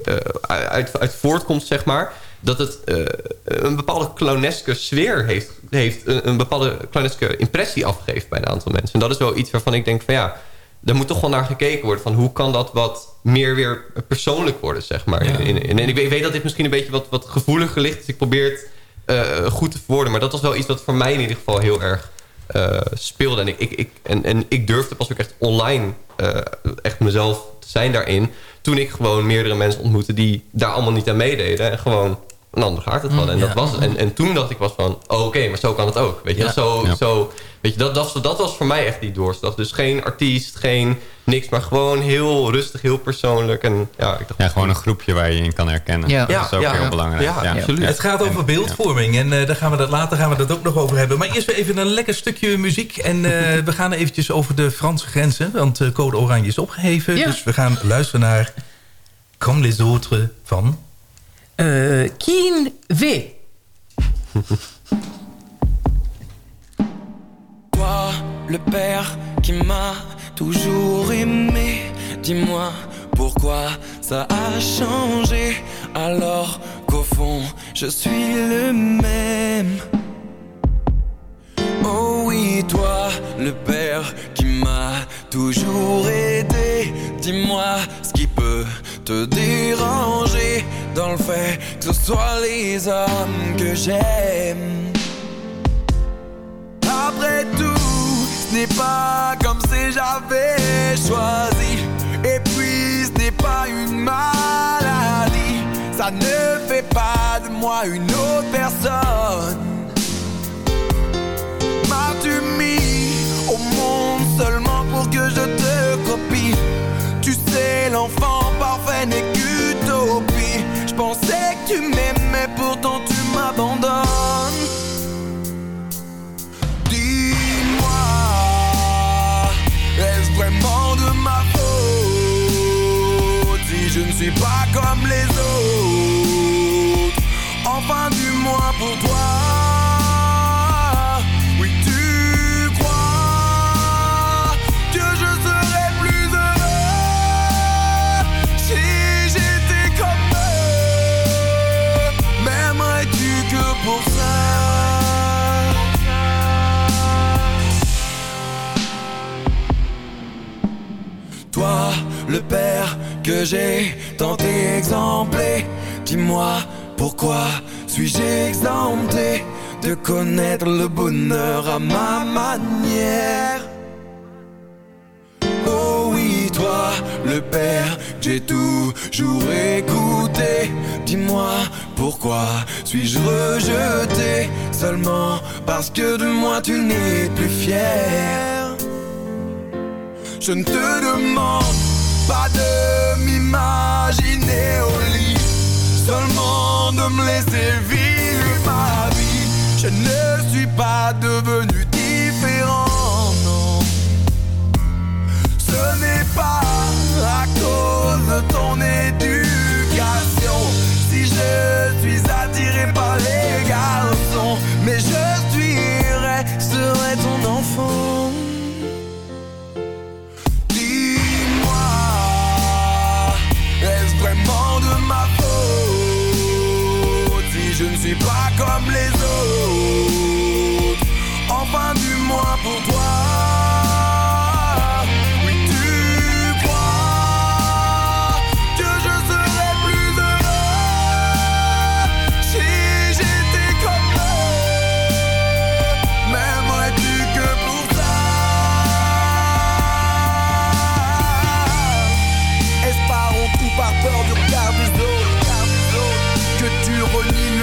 uit, uit voortkomt, zeg maar dat het eh, een bepaalde clowneske sfeer heeft. heeft een, een bepaalde clowneske impressie afgeeft bij een aantal mensen. En dat is wel iets waarvan ik denk van ja... daar moet toch wel naar gekeken worden. Van hoe kan dat wat meer weer persoonlijk worden, zeg maar. Ja. En ik weet, ik weet dat dit misschien een beetje wat, wat gevoeliger ligt. Dus ik probeer het eh, goed te verwoorden. Maar dat was wel iets wat voor mij in ieder geval heel erg eh, speelde. En ik, ik, ik, en, en ik durfde pas ook echt online echt mezelf te zijn daarin. Toen ik gewoon meerdere mensen ontmoette die daar allemaal niet aan meededen. En gewoon een ander geaardheid hadden. En, Ja. dat was het. En, en toen dacht ik was van, oh, oké, maar zo kan het ook. Weet je, Ja. Zo, Ja. zo, weet je dat, dat, dat was voor mij echt die doorslag. Dus geen artiest, geen niks, maar gewoon heel rustig, heel persoonlijk. En ja, ik dacht, Ja, gewoon een groepje waar je in kan herkennen. Ja. Dat is ook Ja, ja. heel belangrijk. Ja, absoluut. Het gaat over beeldvorming en eh, daar gaan we dat, later gaan we dat ook nog over hebben. Maar eerst weer even een lekker stukje muziek. En eh, we gaan eventjes over de Franse grenzen, want eh, code oranje is opgeheven. Ja. Dus we gaan luisteren naar Comme les autres van... Euh, Keen V. Toi, le père qui m'a toujours aimé, dis-moi pourquoi ça a changé alors qu'au fond je suis le même. Oh oui, toi, le père qui m'a toujours aidé. Dis-moi ce qui te déranger dans le fait que ce soit les hommes que j'aime. Après tout, ce n'est pas comme si j'avais choisi. Et puis, ce n'est pas une maladie. Ça ne fait pas de moi une autre personne. M'as-tu mis au monde seulement pour que je te copie? L'enfant parfait n'est qu'utopie. Je pensais que tu m'aimais, pourtant tu m'abandonnes. Dis-moi, est-ce vraiment de ma faute si je ne suis pas comme les autres? Enfin, du moins pour toi. J'ai tant exemplé, dis-moi pourquoi suis-je exempté de connaître le bonheur à ma manière? Oh oui, toi, le père, j'ai toujours écouté. Dis-moi pourquoi suis-je rejeté? Seulement parce que de moi tu n'es plus fier? Je ne te demande pas de m'imaginer au lit, seulement de me laisser vivre ma vie. Je ne suis pas devenu différent, non. Ce n'est pas à cause de ton éducation si je suis attiré par les garçons, mais je suis serai ton enfant. Suis pas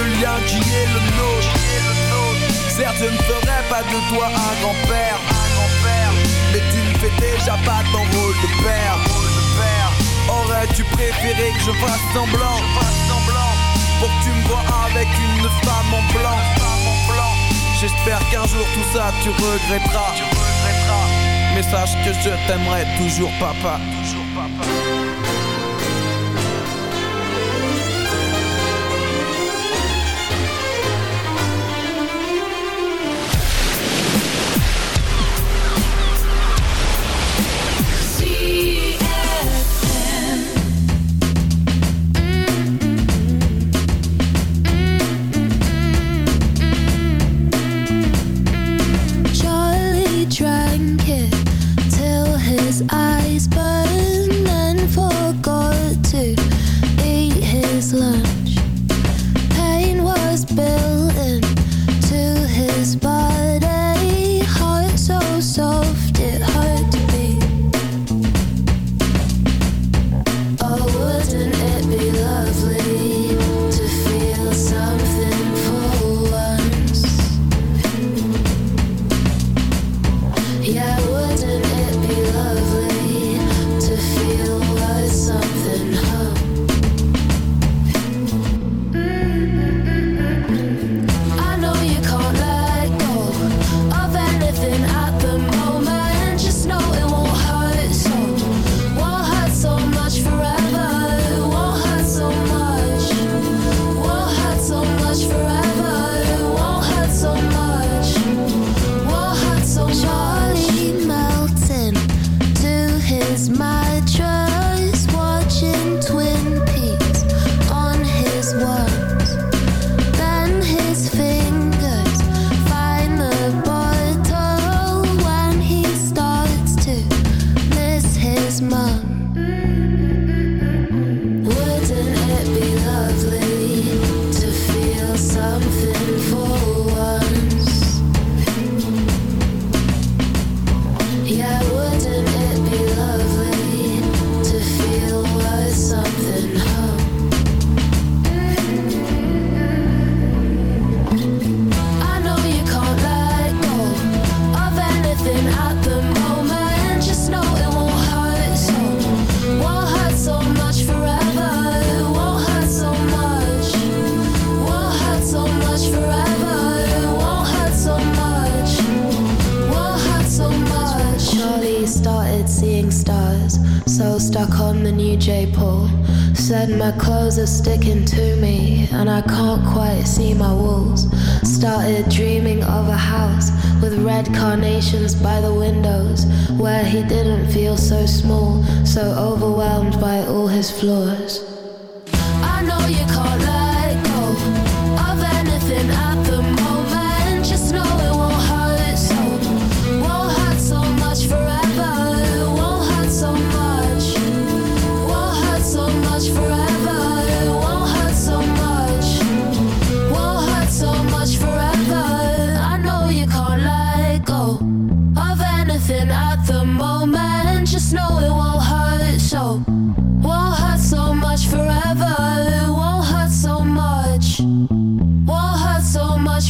le lien qui est le nôtre. Certes je ne ferai pas de toi un grand-père. Mais tu ne fais déjà pas ton rôle de père. Aurais-tu préféré que je fasse semblant? Pour que tu me vois avec une femme en blanc. J'espère qu'un jour tout ça tu regretteras. Mais sache que je t'aimerai toujours papa. Charlie drank is my trust. Said my clothes are sticking to me, and I can't quite see my walls. Started dreaming of a house with red carnations by the windows, where he didn't feel so small, so overwhelmed by all his flaws.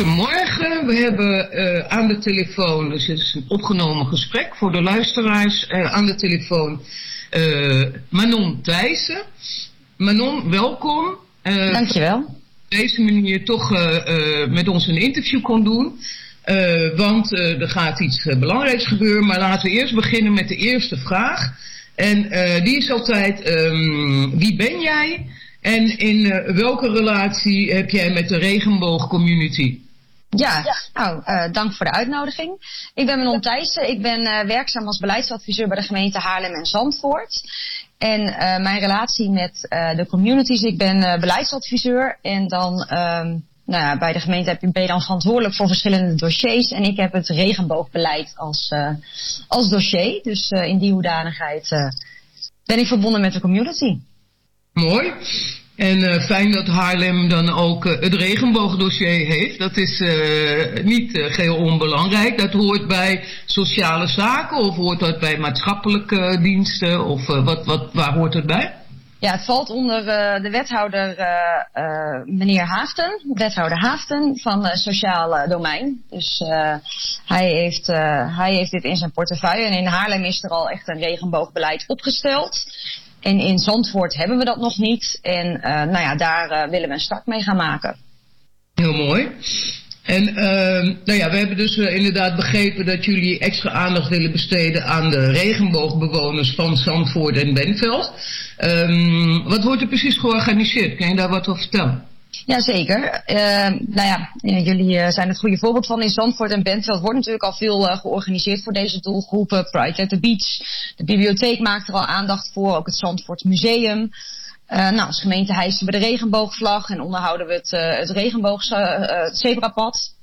Goedemorgen, we hebben eh, aan de telefoon, dus het is een opgenomen gesprek voor de luisteraars, eh, aan de telefoon eh, Manon Thijssen. Manon, welkom. Dankjewel. Op deze manier toch met ons een interview kon doen. Want er gaat iets belangrijks gebeuren. Maar laten we eerst beginnen met de eerste vraag. En die is altijd, um, wie ben jij? En in welke relatie heb jij met de regenboogcommunity? Ja, nou, uh, dank voor de uitnodiging. Ik ben Manon Thijssen. Ik ben uh, werkzaam als beleidsadviseur bij de gemeente Haarlem en Zandvoort. En uh, mijn relatie met de communities, ik ben beleidsadviseur. En dan um, nou ja, bij de gemeente heb je, ben je dan verantwoordelijk voor verschillende dossiers. En ik heb het regenboogbeleid als, als dossier. Dus in die hoedanigheid ben ik verbonden met de community. Mooi. En uh, fijn dat Haarlem dan ook uh, het regenboogdossier heeft. Dat is uh, niet geheel onbelangrijk. Dat hoort bij sociale zaken of hoort dat bij maatschappelijke diensten? Of wat, wat, waar hoort het bij? Ja, het valt onder de wethouder meneer Haafden, wethouder Haafden van Sociaal Domein. Dus hij, heeft, hij heeft dit in zijn portefeuille. En in Haarlem is er al echt een regenboogbeleid opgesteld. En in Zandvoort hebben we dat nog niet. En uh, nou ja, daar uh, willen we een start mee gaan maken. Heel mooi. En uh, nou ja, we hebben dus inderdaad begrepen dat jullie extra aandacht willen besteden aan de regenboogbewoners van Zandvoort en Benveld. Um, wat wordt er precies georganiseerd? Kan je daar wat over vertellen? Jazeker. Uh, nou ja, jullie uh, zijn het goede voorbeeld van. In Zandvoort en Bentveld wordt natuurlijk al veel uh, georganiseerd voor deze doelgroepen. Pride at the Beach. De bibliotheek maakt er al aandacht voor. Ook het Zandvoort Museum. nou, als gemeente hijsen we de regenboogvlag en onderhouden we het, het regenboogzebrapad.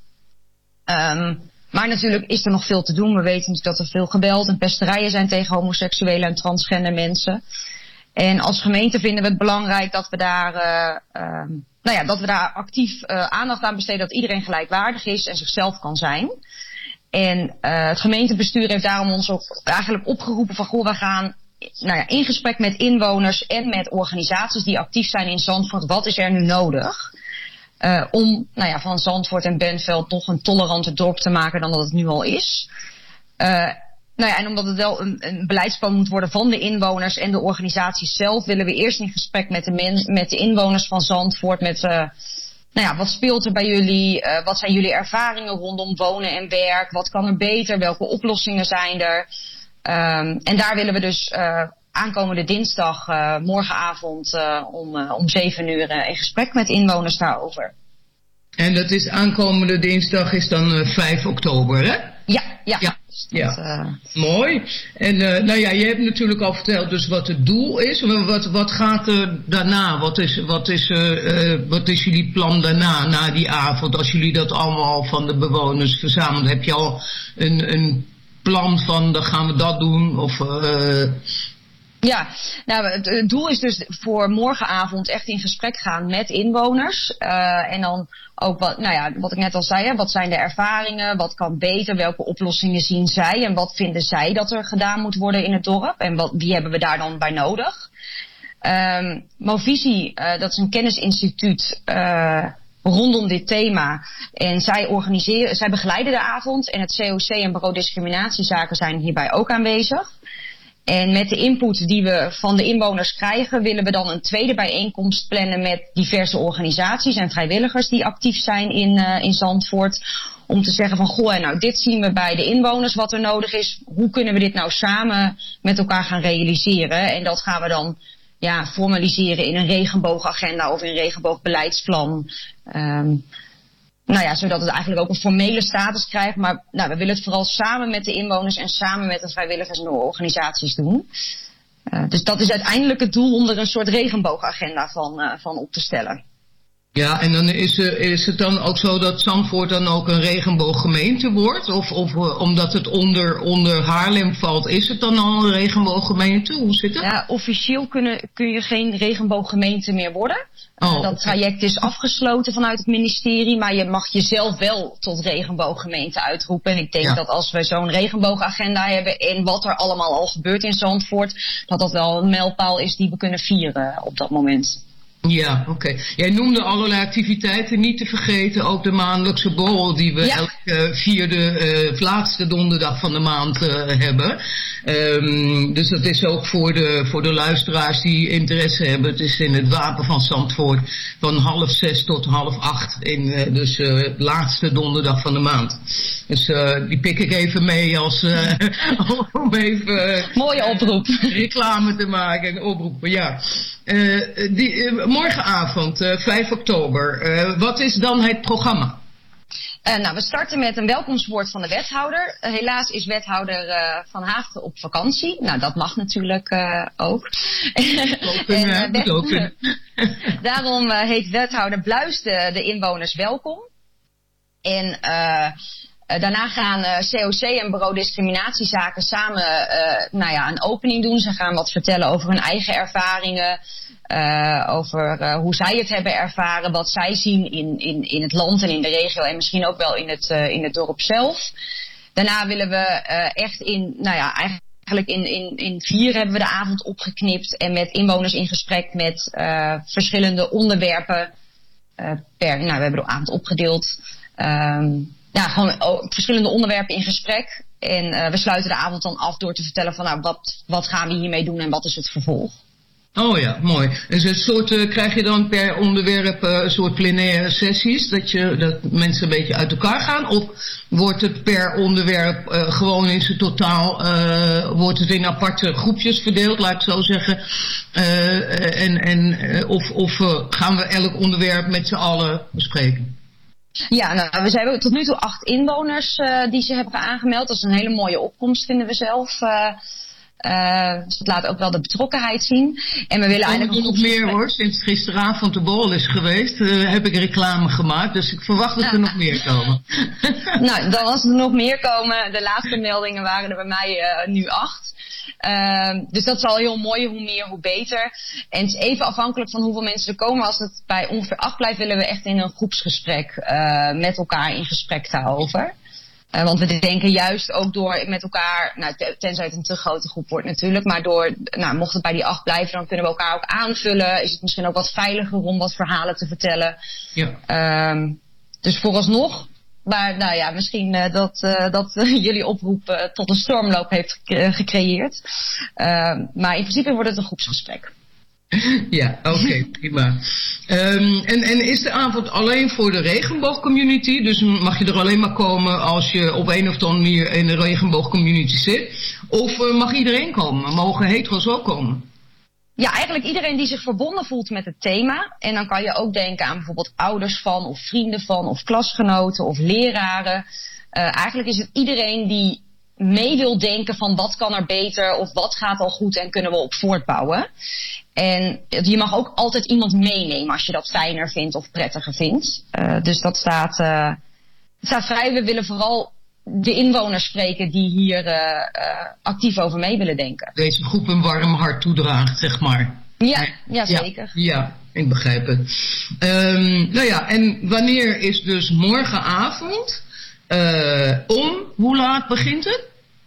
Um, maar natuurlijk is er nog veel te doen. We weten natuurlijk dat er veel geweld en pesterijen zijn tegen homoseksuele en transgender mensen. En als gemeente vinden we het belangrijk dat we daar, uh, um, nou ja, dat we daar actief uh, aandacht aan besteden dat iedereen gelijkwaardig is en zichzelf kan zijn. En uh, het gemeentebestuur heeft daarom ons ook eigenlijk opgeroepen van goh, we gaan nou ja, in gesprek met inwoners en met organisaties die actief zijn in Zandvoort. Wat is er nu nodig? Om nou ja, van Zandvoort en Benveld nog een toleranter dorp te maken dan dat het nu al is. Nou ja, en omdat het wel een, een beleidsplan moet worden van de inwoners en de organisaties zelf, willen we eerst in gesprek met de, men, met de inwoners van Zandvoort. Met, uh, nou ja, wat speelt er bij jullie? Uh, wat zijn jullie ervaringen rondom wonen en werk? Wat kan er beter? Welke oplossingen zijn er? Um, en daar willen we dus uh, aankomende dinsdag, morgenavond om, om 7 uur in gesprek met inwoners daarover. En dat is aankomende dinsdag is dan 5 oktober, hè? Ja, ja. ja. Ja, dat, uh... mooi. En uh, nou ja, je hebt natuurlijk al verteld dus wat het doel is. Wat, wat gaat er daarna? Wat is, wat, is, uh, wat is jullie plan daarna, na die avond? Als jullie dat allemaal van de bewoners verzamelen, heb je al een, een plan van dan gaan we dat doen? Of, Ja, nou, het, doel is dus voor morgenavond echt in gesprek gaan met inwoners. Eh, en dan ook wat, nou ja, wat ik net al zei, hè, wat zijn de ervaringen, wat kan beter, welke oplossingen zien zij en wat vinden zij dat er gedaan moet worden in het dorp en wat, wie hebben we daar dan bij nodig. Ehm Movisie, eh, dat is een kennisinstituut eh, rondom dit thema. En zij organiseren, zij begeleiden de avond en het COC en Bureau Discriminatiezaken zijn hierbij ook aanwezig. En met de input die we van de inwoners krijgen, willen we dan een tweede bijeenkomst plannen met diverse organisaties en vrijwilligers die actief zijn in, uh, in Zandvoort. Om te zeggen van, goh, nou dit zien we bij de inwoners wat er nodig is. Hoe kunnen we dit nou samen met elkaar gaan realiseren? En dat gaan we dan ja, formaliseren in een regenboogagenda of in een regenboogbeleidsplan. Um, nou ja, zodat het eigenlijk ook een formele status krijgt. Maar nou, we willen het vooral samen met de inwoners en samen met de vrijwilligers en de organisaties doen. Uh, dus dat is uiteindelijk het doel om er een soort regenboogagenda van, uh, van op te stellen. Ja, en dan is, is het dan ook zo dat Zandvoort dan ook een regenbooggemeente wordt? Of, of uh, omdat het onder, onder Haarlem valt, is het dan al een regenbooggemeente? Hoe zit het? Ja, officieel kunnen, kun je geen regenbooggemeente meer worden. Oh, uh, dat traject is afgesloten vanuit het ministerie, maar je mag jezelf wel tot regenbooggemeente uitroepen. En ik denk Ja. dat als we zo'n regenboogagenda hebben en wat er allemaal al gebeurt in Zandvoort, dat dat wel een mijlpaal is die we kunnen vieren op dat moment. Ja, oké. Jij noemde allerlei activiteiten, niet te vergeten ook de maandelijkse borrel die we Ja. elke vierde, eh, laatste donderdag van de maand eh, hebben. Ehm, dus dat is ook voor de, voor de luisteraars die interesse hebben. Het is in het Wapen van Zandvoort van half zes tot half acht. In, eh, dus eh, laatste donderdag van de maand. Dus eh, die pik ik even mee als eh, om even eh, Mooie oproep. reclame te maken en oproepen. Ja. Eh, die, eh, morgenavond, eh, 5 oktober. eh, wat is dan het programma? Uh, nou, we starten met een welkomstwoord van de wethouder. Uh, helaas is wethouder uh, Van Haafden op vakantie. Nou, dat mag natuurlijk ook. Kunnen. Daarom heet wethouder Bluis de, de inwoners welkom. En daarna gaan COC en Bureau Discriminatiezaken samen uh, nou ja, een opening doen. Ze gaan wat vertellen over hun eigen ervaringen. Over hoe zij het hebben ervaren, wat zij zien in, in, in het land en in de regio en misschien ook wel in het, in het dorp zelf. Daarna willen we echt in, nou ja, eigenlijk in, in, in vier hebben we de avond opgeknipt en met inwoners in gesprek met verschillende onderwerpen. Per, nou, we hebben de avond opgedeeld. Um, ja, gewoon oh, verschillende onderwerpen in gesprek. En uh, we sluiten de avond dan af door te vertellen van nou, wat, wat gaan we hiermee doen en wat is het vervolg. Oh ja, mooi. Dus het soort, uh, krijg je dan per onderwerp uh, een soort plenaire sessies, dat, je, dat mensen een beetje uit elkaar gaan? Of wordt het per onderwerp gewoon in zijn totaal, wordt het in aparte groepjes verdeeld, laat ik zo zeggen? en, en, of of gaan we elk onderwerp met z'n allen bespreken? Ja, nou, we zijn tot nu toe acht inwoners die ze hebben aangemeld. Dat is een hele mooie opkomst, vinden we zelf. Uh, dus het laat ook wel de betrokkenheid zien. En we willen eigenlijk nog meer hoor. Sinds gisteravond de bol is geweest, uh, heb ik reclame gemaakt. Dus ik verwacht dat er nog meer komen. nou, dan als er nog meer komen. De laatste meldingen waren er bij mij uh, nu acht. Uh, dus dat is al heel mooi. Hoe meer, hoe beter. En het is even afhankelijk van hoeveel mensen er komen. Als het bij ongeveer acht blijft, willen we echt in een groepsgesprek met elkaar in gesprek daarover. Uh, want we denken juist ook door met elkaar, nou, tenzij het een te grote groep wordt natuurlijk, maar door, nou, mocht het bij die acht blijven, dan kunnen we elkaar ook aanvullen. Is het misschien ook wat veiliger om wat verhalen te vertellen. Ja. Um, dus vooralsnog, maar nou ja, misschien uh, dat, uh, dat jullie oproep tot een stormloop heeft gecreëerd. maar in principe wordt het een groepsgesprek. Ja, oké, okay, prima. Um, en, en is de avond alleen voor de regenboogcommunity? Dus mag je er alleen maar komen als je op een of andere manier in de regenboogcommunity zit? Of uh, mag iedereen komen? Mogen hetero's ook komen? Ja, eigenlijk iedereen die zich verbonden voelt met het thema. En dan kan je ook denken aan bijvoorbeeld ouders van, of vrienden van, of klasgenoten, of leraren. Uh, eigenlijk is het iedereen die mee wil denken van wat kan er beter of wat gaat al goed en kunnen we op voortbouwen. En je mag ook altijd iemand meenemen als je dat fijner vindt of prettiger vindt. Uh, dus dat staat, uh, staat vrij. We willen vooral de inwoners spreken die hier eh, eh, actief over mee willen denken. Deze groep een warm hart toedraagt, zeg maar. Ja, ja zeker. Ja, ik begrijp het. Ehm, nou ja, en wanneer is dus morgenavond? eh, om, hoe laat begint het?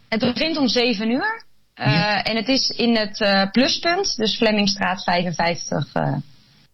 Het begint om 7 uur. Eh, En het is in het eh, pluspunt, dus Flemmingstraat 55. eh.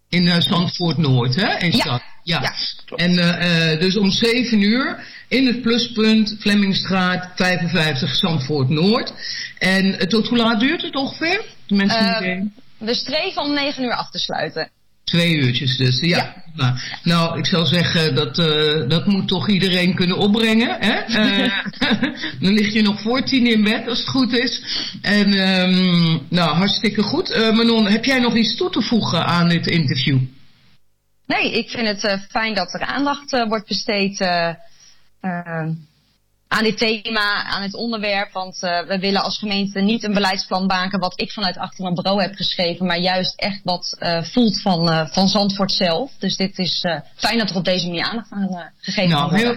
In Zandvoort Noord, hè? In Ja. Ja. ja, en dus om 7 uur in het pluspunt Flemmingstraat 55 Zandvoort Noord. En tot hoe laat duurt het ongeveer? De mensen meteen. we streven om 9 uur af te sluiten. Twee uurtjes dus, ja. Nou, nou, ik zou zeggen, dat, eh, dat moet toch iedereen kunnen opbrengen. Hè? Eh, dan lig je nog voor tien in bed, als het goed is. En ehm, nou, hartstikke goed. Eh, Manon, heb jij nog iets toe te voegen aan dit interview? Nee, ik vind het eh, fijn dat er aandacht eh, wordt besteed aan dit thema, aan het onderwerp. Want eh, we willen als gemeente niet een beleidsplan maken wat ik vanuit achter mijn bureau heb geschreven, maar juist echt wat eh, voelt van, eh, van Zandvoort zelf. Dus dit is fijn dat er op deze manier aandacht aan gegeven Nou, worden.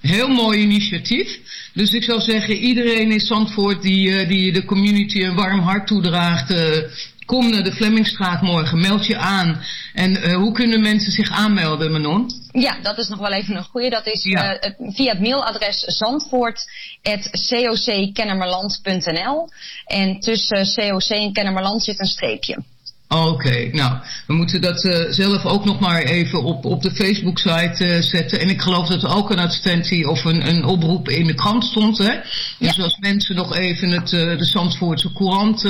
heel, heel mooi initiatief. Dus ik zou zeggen, iedereen in Zandvoort die, die de community een warm hart toedraagt... kom naar de Flemmingstraat morgen, meld je aan. En eh, hoe kunnen mensen zich aanmelden, Manon? Ja, dat is nog wel even een goede. Dat is Ja. eh, via het mailadres zandvoort.cockennemerland.nl. En tussen COC en Kennemerland zit een streepje. Oké, nou, we moeten dat eh, zelf ook nog maar even op, op de Facebook-site eh, zetten. En ik geloof dat er ook een advertentie of een, een oproep in de krant stond. Hè? Dus als mensen nog even het, eh, de Zandvoortse Courant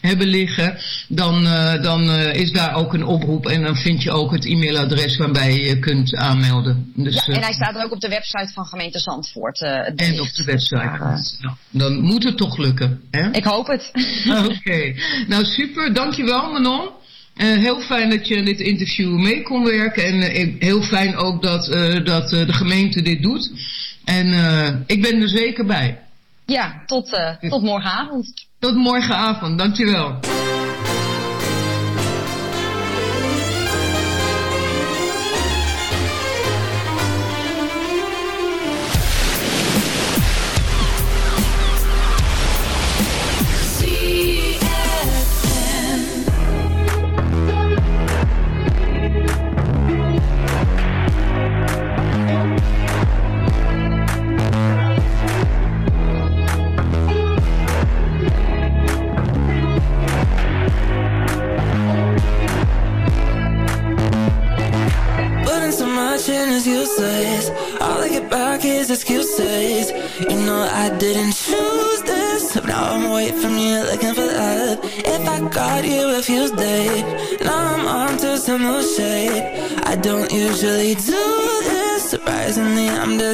hebben liggen, dan, dan is daar ook een oproep. En dan vind je ook het e-mailadres waarbij je je kunt aanmelden. Dus, ja, en hij staat er ook op de website van gemeente Zandvoort. en op de website. Nou, dan moet het toch lukken. Hè? ik hoop het. Oké, nou super, dankjewel Manon. Eh, heel fijn dat je in dit interview mee kon werken. En eh, heel fijn ook dat, eh, dat de gemeente dit doet. En ik ben er zeker bij. Ja, tot, tot morgenavond. Tot morgenavond, dankjewel.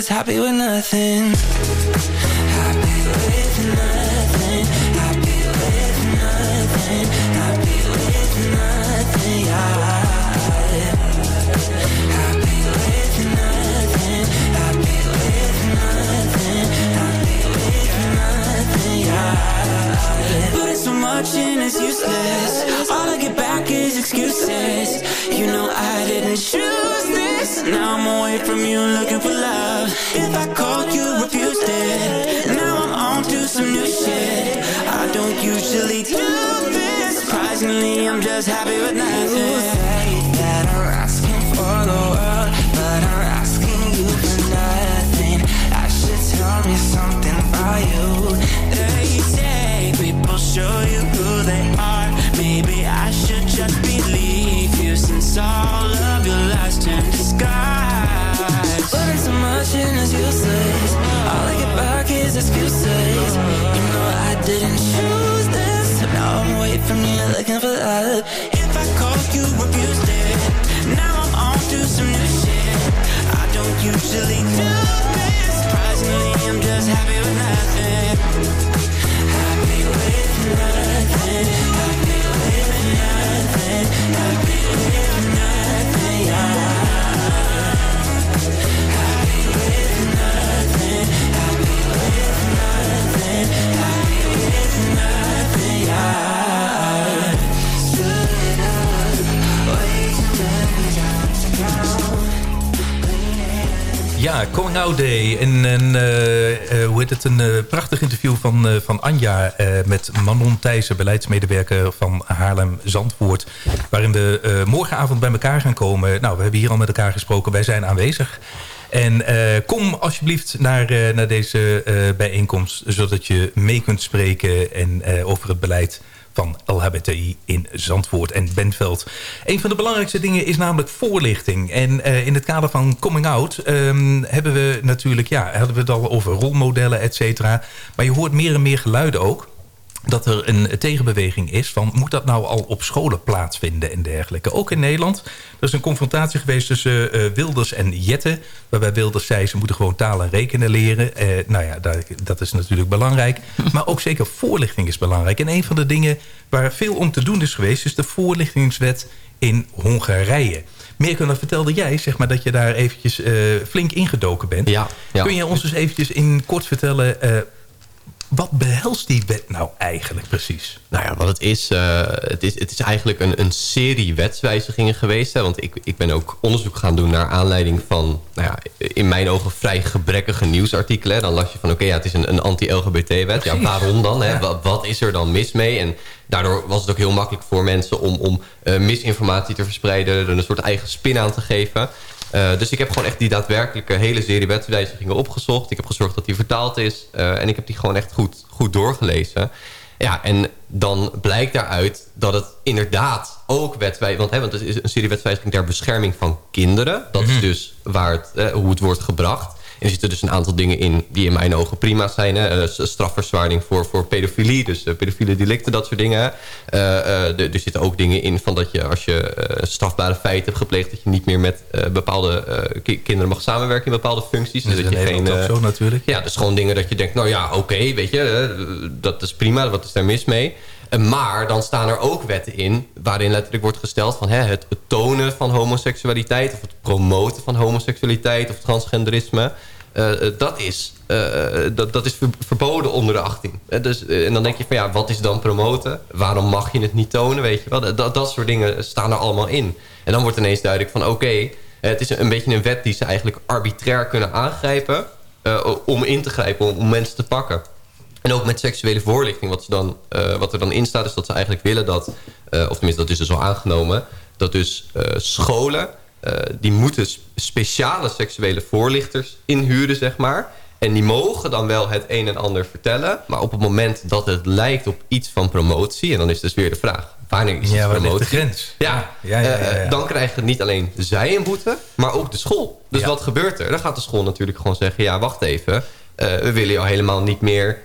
Surprisingly, happy with nothing. Happy with nothing. Happy with nothing. Happy with nothing. Happy with nothing, happy with nothing, happy with nothing, yeah. Putting so much in is useless. All I get back is excuses. You know I didn't choose this. Now I'm away from you looking for love. Just happy with nothing. You say that I'm asking for the world, but I'm asking you for nothing. I should tell me something about you. They say people show you who they are. Maybe I should just believe you since all of your lies turn disguise. Putting so much in is useless. All I get back is excuses. From you looking for love. If I called you, refused it. Now I'm on to some new shit. I don't usually do this. Surprisingly, I'm just happy with nothing. Ja, Coming Out Day. En, en eh, hoe heet het? Een eh, prachtig interview van, van Anja met Manon Thijssen, beleidsmedewerker van Haarlem Zandvoort. Waarin we morgenavond bij elkaar gaan komen. Nou, we hebben hier al met elkaar gesproken. Wij zijn aanwezig. En kom alsjeblieft naar, naar deze bijeenkomst, zodat je mee kunt spreken en, over het beleid van LHBTI in Zandvoort en Bentveld. Een van de belangrijkste dingen is namelijk voorlichting. En eh, in het kader van coming out ehm, hebben we natuurlijk, ja, hadden we het al over rolmodellen, et cetera. Maar je hoort meer en meer geluiden ook dat er een tegenbeweging is van... moet dat nou al op scholen plaatsvinden en dergelijke. Ook in Nederland. Er is een confrontatie geweest tussen eh, Wilders en Jette... waarbij Wilders zei ze moeten gewoon taal en rekenen leren. Eh, nou ja, dat, dat is natuurlijk belangrijk. Maar ook zeker voorlichting is belangrijk. En een van de dingen waar veel om te doen is geweest... is de voorlichtingswet in Hongarije. Mirko, vertelde jij zeg maar, dat je daar eventjes eh, flink ingedoken bent. Ja, ja. Kun je ons dus eventjes in kort vertellen... wat behelst die wet nou eigenlijk precies? Nou ja, wat het is, eh, het is, het is eigenlijk een, een serie wetswijzigingen geweest. Hè, want ik, ik ben ook onderzoek gaan doen naar aanleiding van... Nou ja, in mijn ogen vrij gebrekkige nieuwsartikelen. Dan las je van, oké, ja, het is een, een anti-LGBT-wet. Ja, waarom dan? Hè? Wat, wat is er dan mis mee? En daardoor was het ook heel makkelijk voor mensen om, om eh, misinformatie te verspreiden... er een soort eigen spin aan te geven... Uh, dus ik heb gewoon echt die daadwerkelijke hele serie wetswijzigingen opgezocht. Ik heb gezorgd dat die vertaald is. Uh, en ik heb die gewoon echt goed, goed doorgelezen. Ja, en dan blijkt daaruit dat het inderdaad ook wetswijziging... Want, hè, want het is een serie wetswijziging ter bescherming van kinderen. Dat is dus waar het, eh, hoe het wordt gebracht. En er zitten dus een aantal dingen in die in mijn ogen prima zijn. Hè? Uh, strafverzwaring voor, voor pedofilie, dus uh, pedofiele delicten, dat soort dingen. Uh, er zitten ook dingen in van dat je als je strafbare feiten hebt gepleegd... dat je niet meer met bepaalde ki kinderen mag samenwerken in bepaalde functies. Dus dat je geen, zo natuurlijk. Ja, dus gewoon dingen dat je denkt, nou ja, oké, okay, weet je, dat is prima, wat is daar mis mee? Maar dan staan er ook wetten in waarin letterlijk wordt gesteld van hè, het tonen van homoseksualiteit of het promoten van homoseksualiteit of transgenderisme. Uh, dat, is, uh, dat, dat is verboden onder de 18. dus, en dan denk je van ja, wat is dan promoten? Waarom mag je het niet tonen? Weet je wel? Dat, dat soort dingen staan er allemaal in. En dan wordt ineens duidelijk van oké, het is een beetje een wet die ze eigenlijk arbitrair kunnen aangrijpen om in te grijpen, om, mensen te pakken. En ook met seksuele voorlichting, wat, ze dan, wat er dan in staat... is dat ze eigenlijk willen dat, of tenminste dat is dus al aangenomen... dat dus scholen, die moeten speciale seksuele voorlichters inhuren, zeg maar... En die mogen dan wel het een en ander vertellen... maar op het moment dat het lijkt op iets van promotie... en dan is dus weer de vraag, wanneer is ja, het promotie? de grens? Ja, ja, ja, ja, dan krijgen niet alleen zij een boete, maar ook de school. Dus wat gebeurt er? Dan gaat de school natuurlijk gewoon zeggen... ja, wacht even, we willen jou helemaal niet meer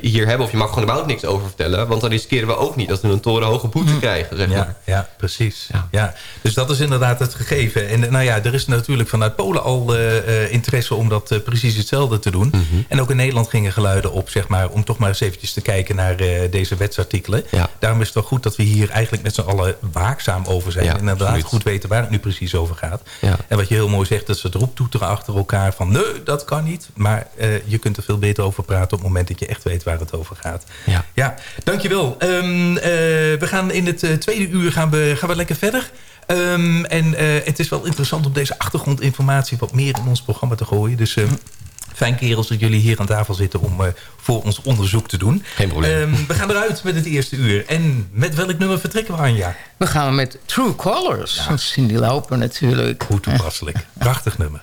hier hebben. Of je mag gewoon überhaupt niks over vertellen. Want dan riskeren we ook niet dat we een torenhoge boete Hm. krijgen. Zeg ja, maar. ja, precies. Ja. ja. Dus dat is inderdaad het gegeven. En nou ja, er is natuurlijk vanuit Polen al uh, interesse om dat precies hetzelfde te doen. Mhm. Mm -hmm. En ook in Nederland gingen geluiden op, zeg maar, om toch maar eens eventjes te kijken naar deze wetsartikelen. Ja. Daarom is het wel goed dat we hier eigenlijk met z'n allen waakzaam over zijn. Ja, en inderdaad absoluut. goed weten waar het nu precies over gaat. Ja. En wat je heel mooi zegt, dat ze het roeptoeteren achter elkaar van nee, dat kan niet. Maar je kunt er veel beter over praten op het moment dat je echt weet waar het over gaat. Ja, ja dankjewel. Um, uh, we gaan in het uh, tweede uur gaan we, gaan we lekker verder. Um, en uh, het is wel interessant om deze achtergrondinformatie wat meer in ons programma te gooien. Dus fijn kerels dat jullie hier aan tafel zitten om voor ons onderzoek te doen. Geen probleem. Um, we gaan eruit met het eerste uur. En met welk nummer vertrekken we, Anja? We gaan met True Colors. Ja. Cindy Lauper natuurlijk. Hoe toepasselijk. Prachtig nummer.